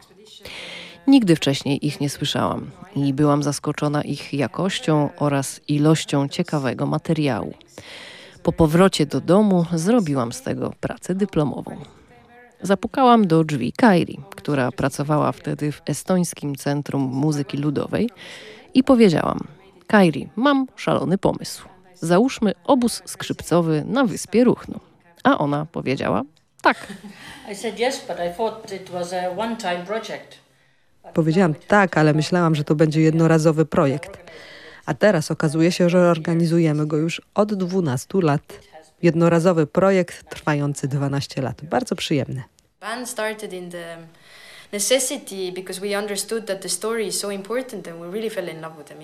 Nigdy wcześniej ich nie słyszałam i byłam zaskoczona ich jakością oraz ilością ciekawego materiału. Po powrocie do domu zrobiłam z tego pracę dyplomową. Zapukałam do drzwi Kairi, która pracowała wtedy w Estońskim Centrum Muzyki Ludowej i powiedziałam: Kairi, mam szalony pomysł. Załóżmy obóz skrzypcowy na wyspie Ruchnu. A ona powiedziała: Tak. Powiedziałam tak, ale myślałam, że to będzie jednorazowy projekt. A teraz okazuje się, że organizujemy go już od 12 lat. Jednorazowy projekt trwający 12 lat. Bardzo przyjemny. Started in the.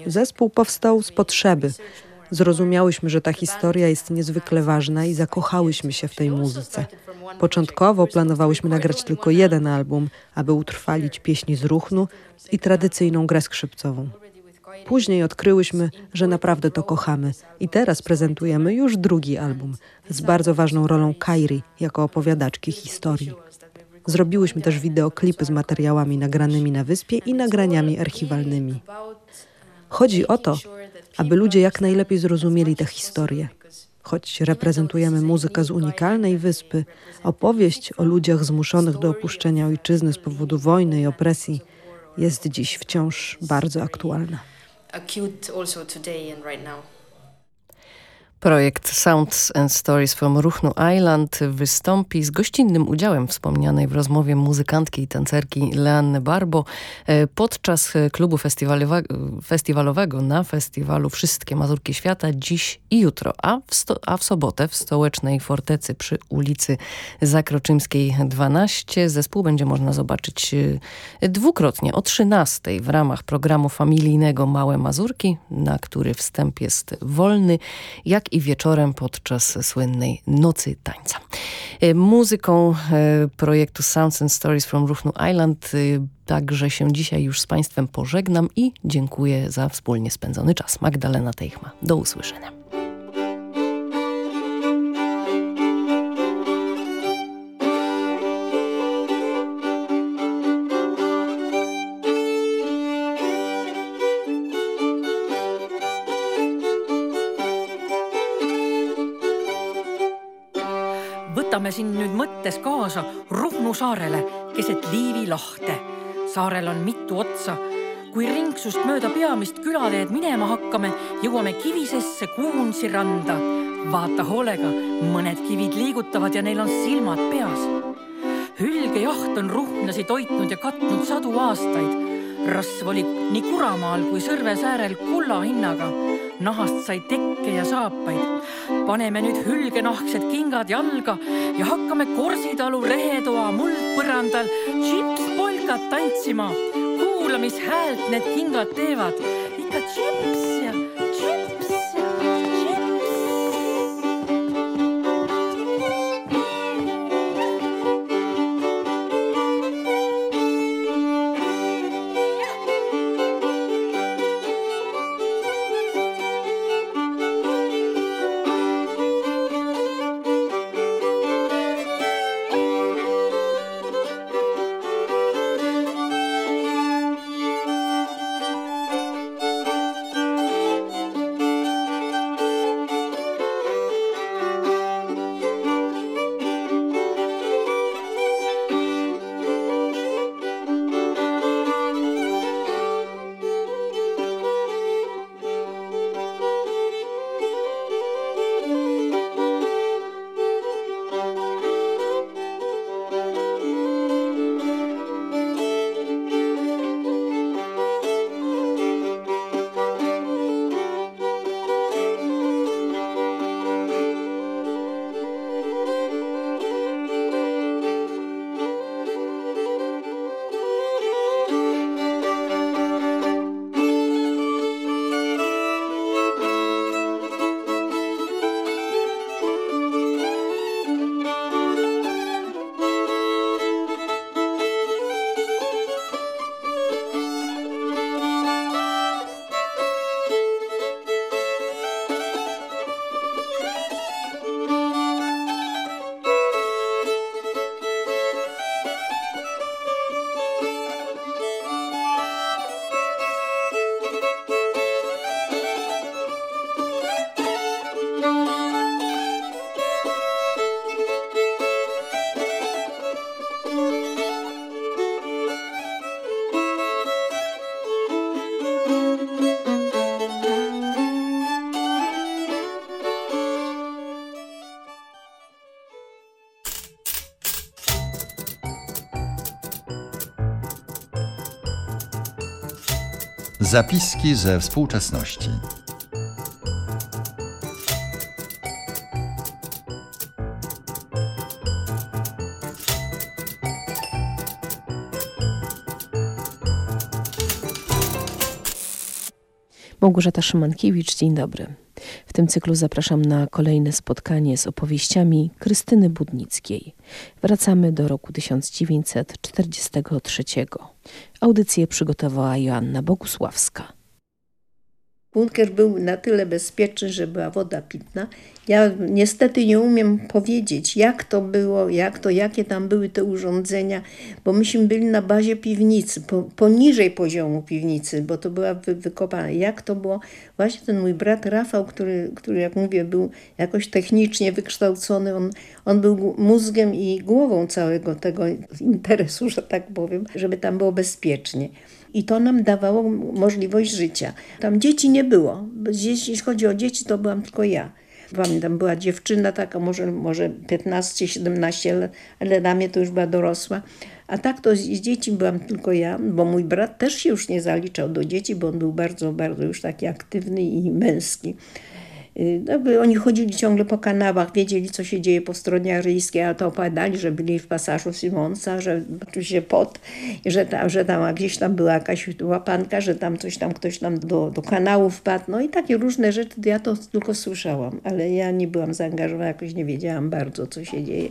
Zespół powstał z potrzeby. Zrozumiałyśmy, że ta historia jest niezwykle ważna i zakochałyśmy się w tej muzyce. Początkowo planowałyśmy nagrać tylko jeden album, aby utrwalić pieśni z Ruchnu i tradycyjną grę skrzypcową. Później odkryłyśmy, że naprawdę to kochamy i teraz prezentujemy już drugi album z bardzo ważną rolą Kairi jako opowiadaczki historii. Zrobiłyśmy też wideoklipy z materiałami nagranymi na wyspie i nagraniami archiwalnymi. Chodzi o to, aby ludzie jak najlepiej zrozumieli tę historię. Choć reprezentujemy muzykę z unikalnej wyspy, opowieść o ludziach zmuszonych do opuszczenia ojczyzny z powodu wojny i opresji jest dziś wciąż bardzo aktualna. acute also today and right now. Projekt Sounds and Stories from Ruchnu Island wystąpi z gościnnym udziałem wspomnianej w rozmowie muzykantki i tancerki Leanny Barbo e, podczas klubu festiwalowego na festiwalu Wszystkie Mazurki Świata dziś i jutro, a w, a w sobotę w stołecznej fortecy przy ulicy Zakroczymskiej 12 zespół będzie można zobaczyć e, dwukrotnie o 13 w ramach programu familijnego Małe Mazurki, na który wstęp jest wolny, jak i wieczorem podczas słynnej Nocy Tańca. E, muzyką e, projektu Sounds and Stories from Ruchnu Island e, także się dzisiaj już z Państwem pożegnam i dziękuję za wspólnie spędzony czas. Magdalena Teichma. Do usłyszenia. Võtame sind nüüd mõttes kaasa Ruhnu saarele keset Liivi lahte. saarel on mitu otsa. kui ringsust mööda peamist külateed minema hakkame, jõuame kivisesse Kuunsi randa. vaata hoolega, mõned kivid liigutavad ja neil on silmad peas. hülgejaht on ruhnlasi toitnud ja katnud sadu aastaid rasv oli nii Kuramaal kui Sõrve säärel kulla hinnaga. nahast sai tekke ja saapaid. paneme nüüd hülgenahksed kingad jalga ja hakkame Korsitalu rehetoa muldpõrandal džips-polkat tantsima. kuula, mis häält need kingad teevad. ikka džips Zapiski ze współczesności. Małgorzata Szymankiewicz, dzień dobry. W tym cyklu zapraszam na kolejne spotkanie z opowieściami Krystyny Budnickiej. Wracamy do roku 1943. Audycję przygotowała Joanna Bogusławska. Bunkier był na tyle bezpieczny, że była woda pitna. Ja niestety nie umiem powiedzieć, jak to było, jak to, jakie tam były te urządzenia, bo myśmy byli na bazie piwnicy, po, poniżej poziomu piwnicy, bo to była wy, wykopana. Jak to było? Właśnie ten mój brat Rafał, który, który jak mówię, był jakoś technicznie wykształcony, on, on był mózgiem i głową całego tego interesu, że tak powiem, żeby tam było bezpiecznie i to nam dawało możliwość życia. Tam dzieci nie było. Jeśli chodzi o dzieci, to byłam tylko ja. Pamiętam, była dziewczyna taka, może, może 15-17 lat, ale dla mnie to już była dorosła. A tak to z dzieci byłam tylko ja, bo mój brat też się już nie zaliczał do dzieci, bo on był bardzo, bardzo już taki aktywny i męski. No, oni chodzili ciągle po kanałach, wiedzieli, co się dzieje po stronie aryjskiej, a to opowiadali, że byli w pasażu Simonsa, że się pot, że tam, że tam gdzieś tam była jakaś łapanka, że tam coś tam, ktoś tam do, do kanału wpadł. No i takie różne rzeczy, ja to tylko słyszałam, ale ja nie byłam zaangażowana, jakoś nie wiedziałam bardzo, co się dzieje.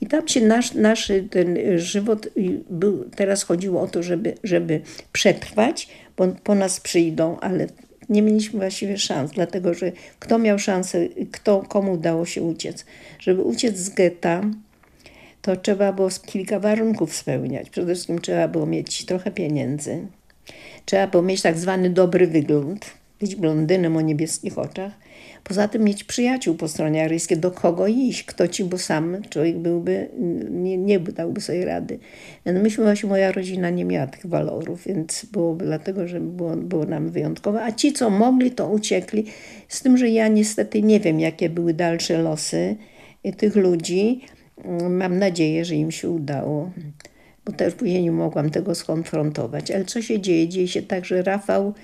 I tam się nasz, nasz ten żywot był, teraz chodziło o to, żeby, żeby przetrwać, bo po nas przyjdą, ale nie mieliśmy właściwie szans, dlatego że kto miał szansę, kto, komu udało się uciec. Żeby uciec z getta, to trzeba było kilka warunków spełniać. Przede wszystkim trzeba było mieć trochę pieniędzy, trzeba było mieć tak zwany dobry wygląd, być blondynem o niebieskich oczach, Poza tym mieć przyjaciół po stronie aryjskiej, do kogo iść, kto ci, bo sam człowiek byłby, nie, nie dałby sobie rady. Więc myśmy właśnie, moja rodzina nie miała tych walorów, więc było dlatego, że było, było nam wyjątkowe. A ci, co mogli, to uciekli. Z tym, że ja niestety nie wiem, jakie były dalsze losy tych ludzi. Mam nadzieję, że im się udało bo też później nie mogłam tego skonfrontować. Ale co się dzieje? Dzieje się tak, że Rafał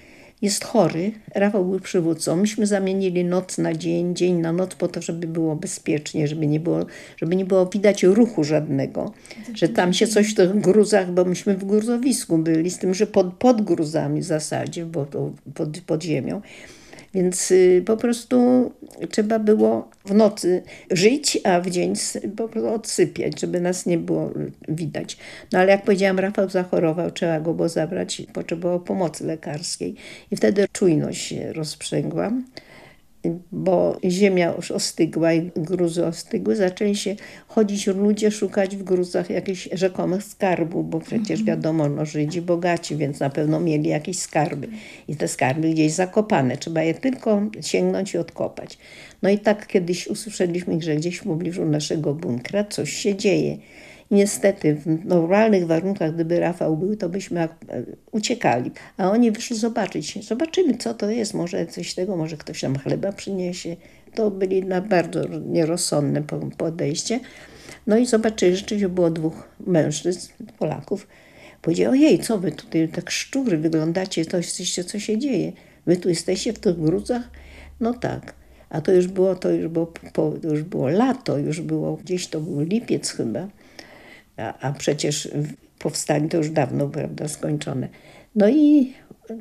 jest chory. Rafał był przywódcą. Myśmy zamienili noc na dzień, dzień na noc po to, żeby było bezpiecznie, żeby nie było, żeby nie było widać ruchu żadnego. Że tam się coś w tych gruzach, bo myśmy w gruzowisku byli, z tym, że pod, pod gruzami w zasadzie, bo to pod, pod ziemią. Więc y, po prostu trzeba było w nocy żyć, a w dzień po prostu odsypiać, żeby nas nie było widać. No ale jak powiedziałam, Rafał zachorował, trzeba go było zabrać, potrzebował pomocy lekarskiej. I wtedy czujność się rozprzęgła bo ziemia już ostygła i gruzy ostygły, zaczęli się chodzić ludzie, szukać w gruzach jakichś rzekomych skarbów, bo przecież mhm. wiadomo, no Żydzi bogaci, więc na pewno mieli jakieś skarby. I te skarby gdzieś zakopane, trzeba je tylko sięgnąć i odkopać. No i tak kiedyś usłyszeliśmy, że gdzieś w pobliżu naszego bunkra coś się dzieje. Niestety w normalnych warunkach, gdyby Rafał był, to byśmy uciekali. A oni wyszli zobaczyć. Zobaczymy, co to jest. Może coś tego, może ktoś nam chleba przyniesie. To byli na bardzo nierozsądne podejście. No i zobaczyli, rzeczywiście było dwóch mężczyzn, Polaków. Powiedzieli, ojej, co wy tutaj tak szczury wyglądacie, to jesteście, co się dzieje? Wy tu jesteście w tych gruzach? No tak. A to już było, to już było, to już było lato, już było, gdzieś to był lipiec chyba a, a przecież powstanie to już dawno, prawda, skończone. No i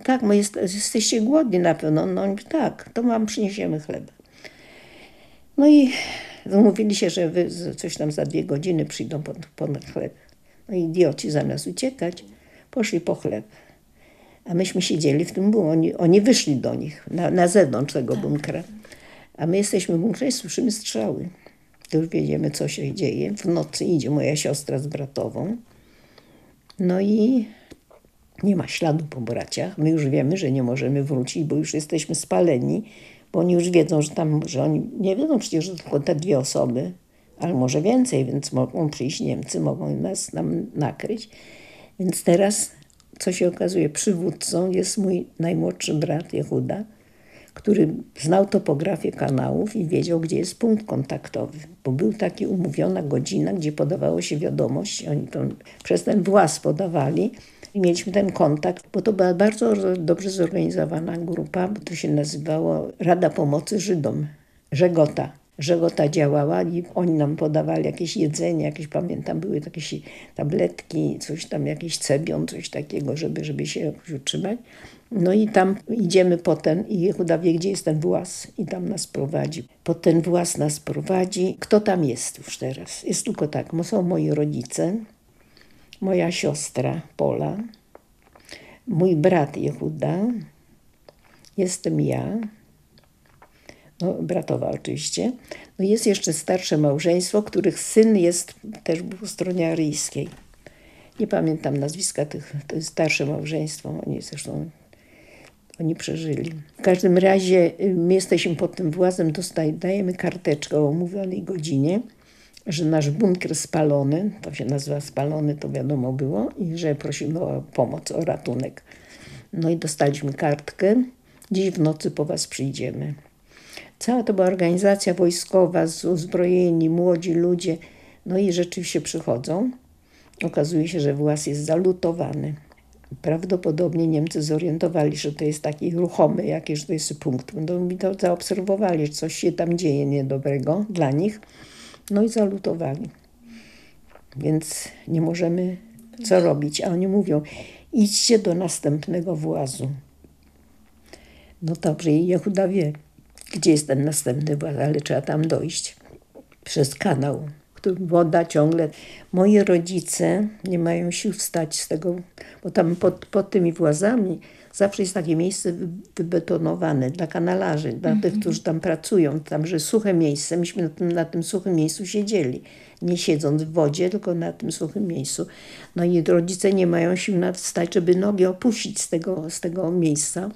tak, my jest, jesteście głodni na pewno. No tak, to wam przyniesiemy chleb. No i umówili się, że wy coś tam za dwie godziny przyjdą po, po chleb. No i idioci zamiast uciekać, poszli po chleb. A myśmy siedzieli w tym bunkrze. Oni, oni wyszli do nich na, na zewnątrz tego tak. bunkra. A my jesteśmy w bunkrze i słyszymy strzały już wiemy, co się dzieje. W nocy idzie moja siostra z bratową. No i nie ma śladu po braciach. My już wiemy, że nie możemy wrócić, bo już jesteśmy spaleni, bo oni już wiedzą, że tam, że oni nie wiedzą przecież, że tylko te dwie osoby, ale może więcej, więc mogą przyjść Niemcy, mogą nas nam nakryć. Więc teraz, co się okazuje, przywódcą jest mój najmłodszy brat Jehuda, który znał topografię kanałów i wiedział, gdzie jest punkt kontaktowy. Bo był taki umówiona godzina, gdzie podawało się wiadomość. Oni to przez ten włas podawali. I mieliśmy ten kontakt, bo to była bardzo dobrze zorganizowana grupa, bo to się nazywało Rada Pomocy Żydom, Żegota. Żegota działała i oni nam podawali jakieś jedzenie, jakieś pamiętam, były jakieś tabletki, coś tam, jakiś cebion, coś takiego, żeby, żeby się jakoś utrzymać. No i tam idziemy potem i Jehuda wie, gdzie jest ten włas i tam nas prowadzi. Po ten włas nas prowadzi. Kto tam jest już teraz? Jest tylko tak, są moi rodzice, moja siostra Pola, mój brat Jehuda, jestem ja, no, bratowa oczywiście. No jest jeszcze starsze małżeństwo, których syn jest też po stronie aryjskiej. Nie pamiętam nazwiska tych, to jest starsze małżeństwo, oni zresztą oni przeżyli. W każdym razie y, my jesteśmy pod tym włazem, dajemy karteczkę o umówionej godzinie, że nasz bunkier spalony, to się nazywa spalony, to wiadomo było, i że prosimy o pomoc, o ratunek. No i dostaliśmy kartkę, dziś w nocy po was przyjdziemy. Cała to była organizacja wojskowa, uzbrojeni, młodzi ludzie, no i rzeczywiście przychodzą. Okazuje się, że włas jest zalutowany. Prawdopodobnie Niemcy zorientowali, że to jest taki ruchomy jakiś, to jest punkt. No, to zaobserwowali, że coś się tam dzieje niedobrego dla nich. No i zalutowali. Więc nie możemy co robić. A oni mówią, idźcie do następnego włazu. No dobrze, i Jehuda wie, gdzie jest ten następny właz, ale trzeba tam dojść. Przez kanał woda ciągle. Moi rodzice nie mają sił wstać z tego, bo tam pod, pod tymi włazami zawsze jest takie miejsce wybetonowane dla kanalarzy, dla tych, mhm. którzy tam pracują. Tam, że suche miejsce. Myśmy na tym, na tym suchym miejscu siedzieli. Nie siedząc w wodzie, tylko na tym suchym miejscu. No i rodzice nie mają sił wstać, żeby nogi opuścić z tego, z tego miejsca.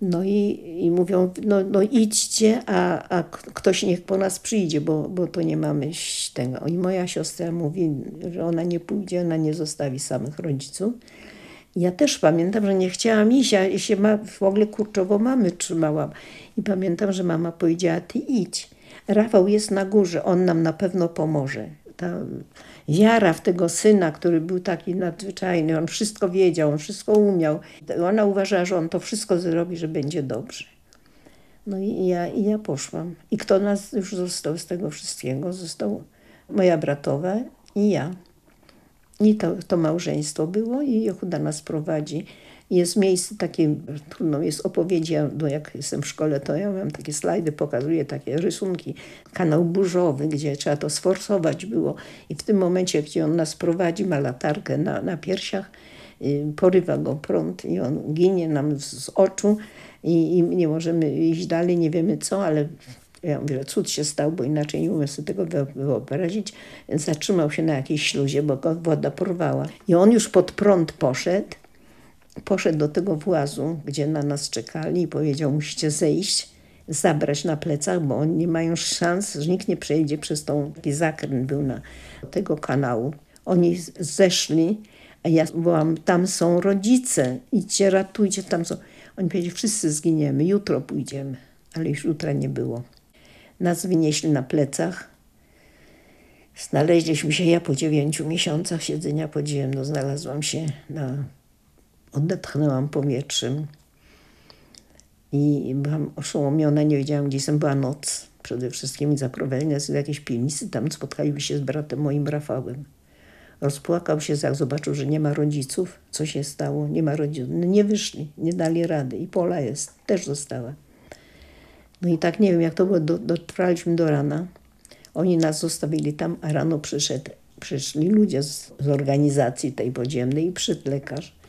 No i, i mówią, no, no idźcie, a, a ktoś niech po nas przyjdzie, bo, bo to nie mamy tego. I moja siostra mówi, że ona nie pójdzie, ona nie zostawi samych rodziców. Ja też pamiętam, że nie chciałam iść, a się ma, w ogóle kurczowo mamy trzymałam. I pamiętam, że mama powiedziała, ty idź. Rafał jest na górze, on nam na pewno pomoże. Ta, wiara w tego syna, który był taki nadzwyczajny, on wszystko wiedział, on wszystko umiał. Ona uważała, że on to wszystko zrobi, że będzie dobrze. No i ja, i ja poszłam. I kto nas już został z tego wszystkiego? Został moja bratowa i ja. I to, to małżeństwo było i Jehuda nas prowadzi. Jest miejsce takie, trudno jest opowiedzi, bo jak jestem w szkole, to ja mam takie slajdy, pokazuję takie rysunki. Kanał burzowy, gdzie trzeba to sforsować było. I w tym momencie, gdzie on nas prowadzi, ma latarkę na, na piersiach, y, porywa go prąd i on ginie nam z, oczu i, i nie możemy iść dalej, nie wiemy co, ale ja mówię, cud się stał, bo inaczej nie umiem sobie tego wyobrazić. Zatrzymał się na jakiejś śluzie, bo go woda porwała. I on już pod prąd poszedł poszedł do tego włazu, gdzie na nas czekali i powiedział, musicie zejść, zabrać na plecach, bo oni nie mają szans, że nikt nie przejdzie przez tą, taki zakręt był na tego kanału. Oni zeszli, a ja byłam, tam są rodzice, idźcie, ratujcie, tam są. Oni powiedzieli, wszyscy zginiemy, jutro pójdziemy, ale już jutra nie było. Nas wynieśli na plecach. Znaleźliśmy się, ja po dziewięciu miesiącach siedzenia podziemno no, znalazłam się na odetchnęłam powietrzem i byłam oszołomiona, nie wiedziałam, gdzie jestem. Była noc przede wszystkim i zaprowadzili nas do jakiejś piwnicy. Tam spotkaliśmy się z bratem moim Rafałem. Rozpłakał się, jak zobaczył, że nie ma rodziców. Co się stało? Nie ma rodziców. No nie wyszli, nie dali rady. I Pola jest, też została. No i tak nie wiem, jak to było, do, dotrwaliśmy do rana. Oni nas zostawili tam, a rano przyszedł, przyszli ludzie z, z organizacji tej podziemnej i przyszedł lekarz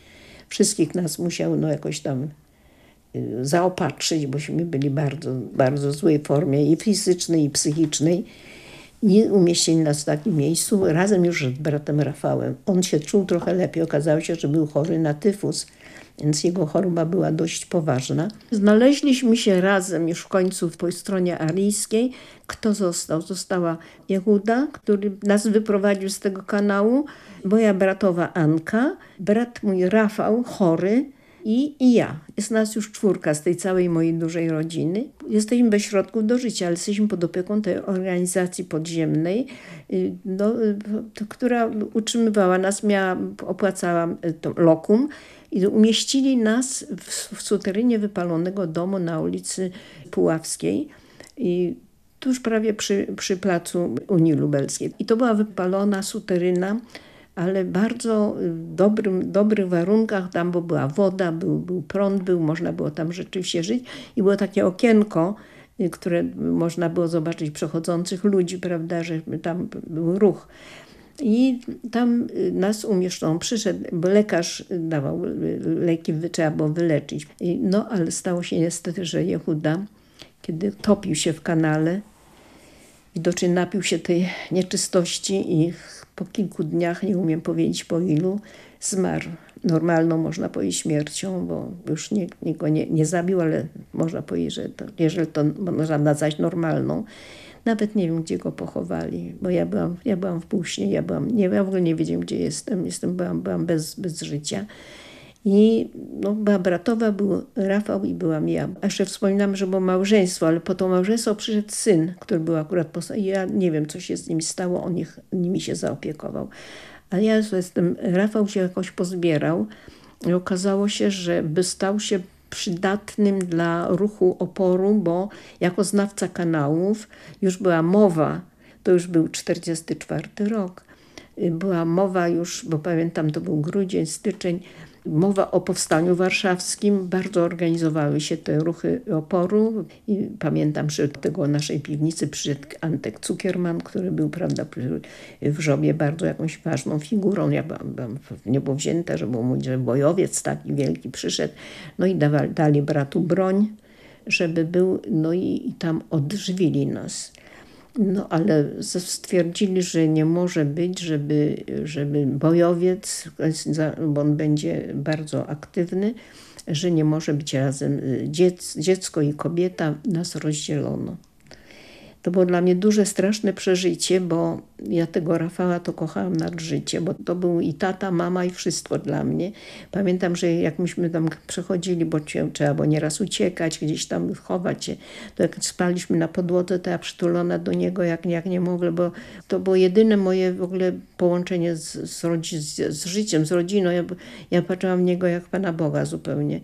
wszystkich nas musiał no, jakoś tam y, zaopatrzyć, bośmy byli bardzo, bardzo złej formie i fizycznej, i psychicznej. I umieścili nas w takim miejscu razem już z bratem Rafałem. On się czuł trochę lepiej. Okazało się, że był chory na tyfus, więc jego choroba była dość poważna. Znaleźliśmy się razem już w końcu po stronie aryjskiej. Kto został? Została Jehuda, który nas wyprowadził z tego kanału moja bratowa Anka, brat mój Rafał, chory, i, i ja. Jest nas już czwórka z tej całej mojej dużej rodziny. Jesteśmy bez środków do życia, ale jesteśmy pod opieką tej organizacji podziemnej, y, no, y, która utrzymywała nas, miała, opłacała y, to lokum i umieścili nas w, w suterynie wypalonego domu na ulicy Puławskiej. I tuż prawie przy, przy placu Unii Lubelskiej. I to była wypalona suteryna, ale bardzo w dobrym, dobrych warunkach, tam bo była woda, był, był prąd, był, można było tam rzeczywiście żyć i było takie okienko, y, które można było zobaczyć przechodzących ludzi, prawda, że tam był ruch. I tam y, nas umieszczono. Przyszedł, bo lekarz dawał y, leki, trzeba było wyleczyć. No ale stało się niestety, że Jehuda, kiedy topił się w kanale, widocznie napił się tej nieczystości i po kilku dniach, nie umiem powiedzieć po ilu, zmarł. Normalną można powiedzieć śmiercią, bo już nikt, go nie, nie zabił, ale można powiedzieć, że to, jeżeli to można nazwać normalną, nawet nie wiem, gdzie go pochowali, bo ja byłam, ja byłam w Puśnie, ja, byłam, nie, ja w ogóle nie wiedziałem, gdzie jestem, jestem byłam, byłam bez, bez życia. I no, była bratowa, był Rafał i byłam ja. A jeszcze wspominam, że było małżeństwo, ale po to małżeństwo przyszedł syn, który był akurat po Ja nie wiem, co się z nimi stało, on ich, nimi się zaopiekował. Ale ja jestem, Rafał się jakoś pozbierał i okazało się, że by stał się przydatnym dla ruchu oporu, bo jako znawca kanałów już była mowa, to już był 44 rok, była mowa już, bo pamiętam, to był grudzień, styczeń, Mowa o powstaniu warszawskim, bardzo organizowały się te ruchy oporu i pamiętam, że do tego naszej piwnicy przyszedł Antek Cukierman, który był prawda, w żobie bardzo jakąś ważną figurą. Ja byłam, byłam nie było wzięte, że był mój że bojowiec taki wielki przyszedł. No i dawali, dali bratu broń, żeby był, no i, i tam odżywili nas. No ale stwierdzili, że nie może być, żeby, żeby bojowiec, bo on będzie bardzo aktywny, że nie może być razem y, dziecko i kobieta, nas rozdzielono. To było dla mnie duże, straszne przeżycie, bo ja tego Rafała to kochałam nad życie, bo to był i tata, mama i wszystko dla mnie. Pamiętam, że jak myśmy tam przechodzili, bo trzeba było nieraz uciekać, gdzieś tam chować się, to jak spaliśmy na podłodze, to ja przytulona do niego jak, jak nie mogę, bo to było jedyne moje w ogóle połączenie z, z, z, z życiem, z rodziną. Ja, ja patrzyłam w niego jak Pana Boga zupełnie.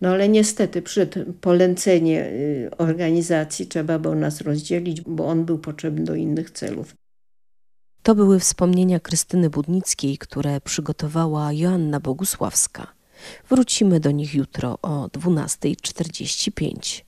No ale niestety przed polecenie y, organizacji trzeba było nas rozdzielić, bo on był potrzebny do innych celów. To były wspomnienia Krystyny Budnickiej, które przygotowała Joanna Bogusławska. Wrócimy do nich jutro o 12.45.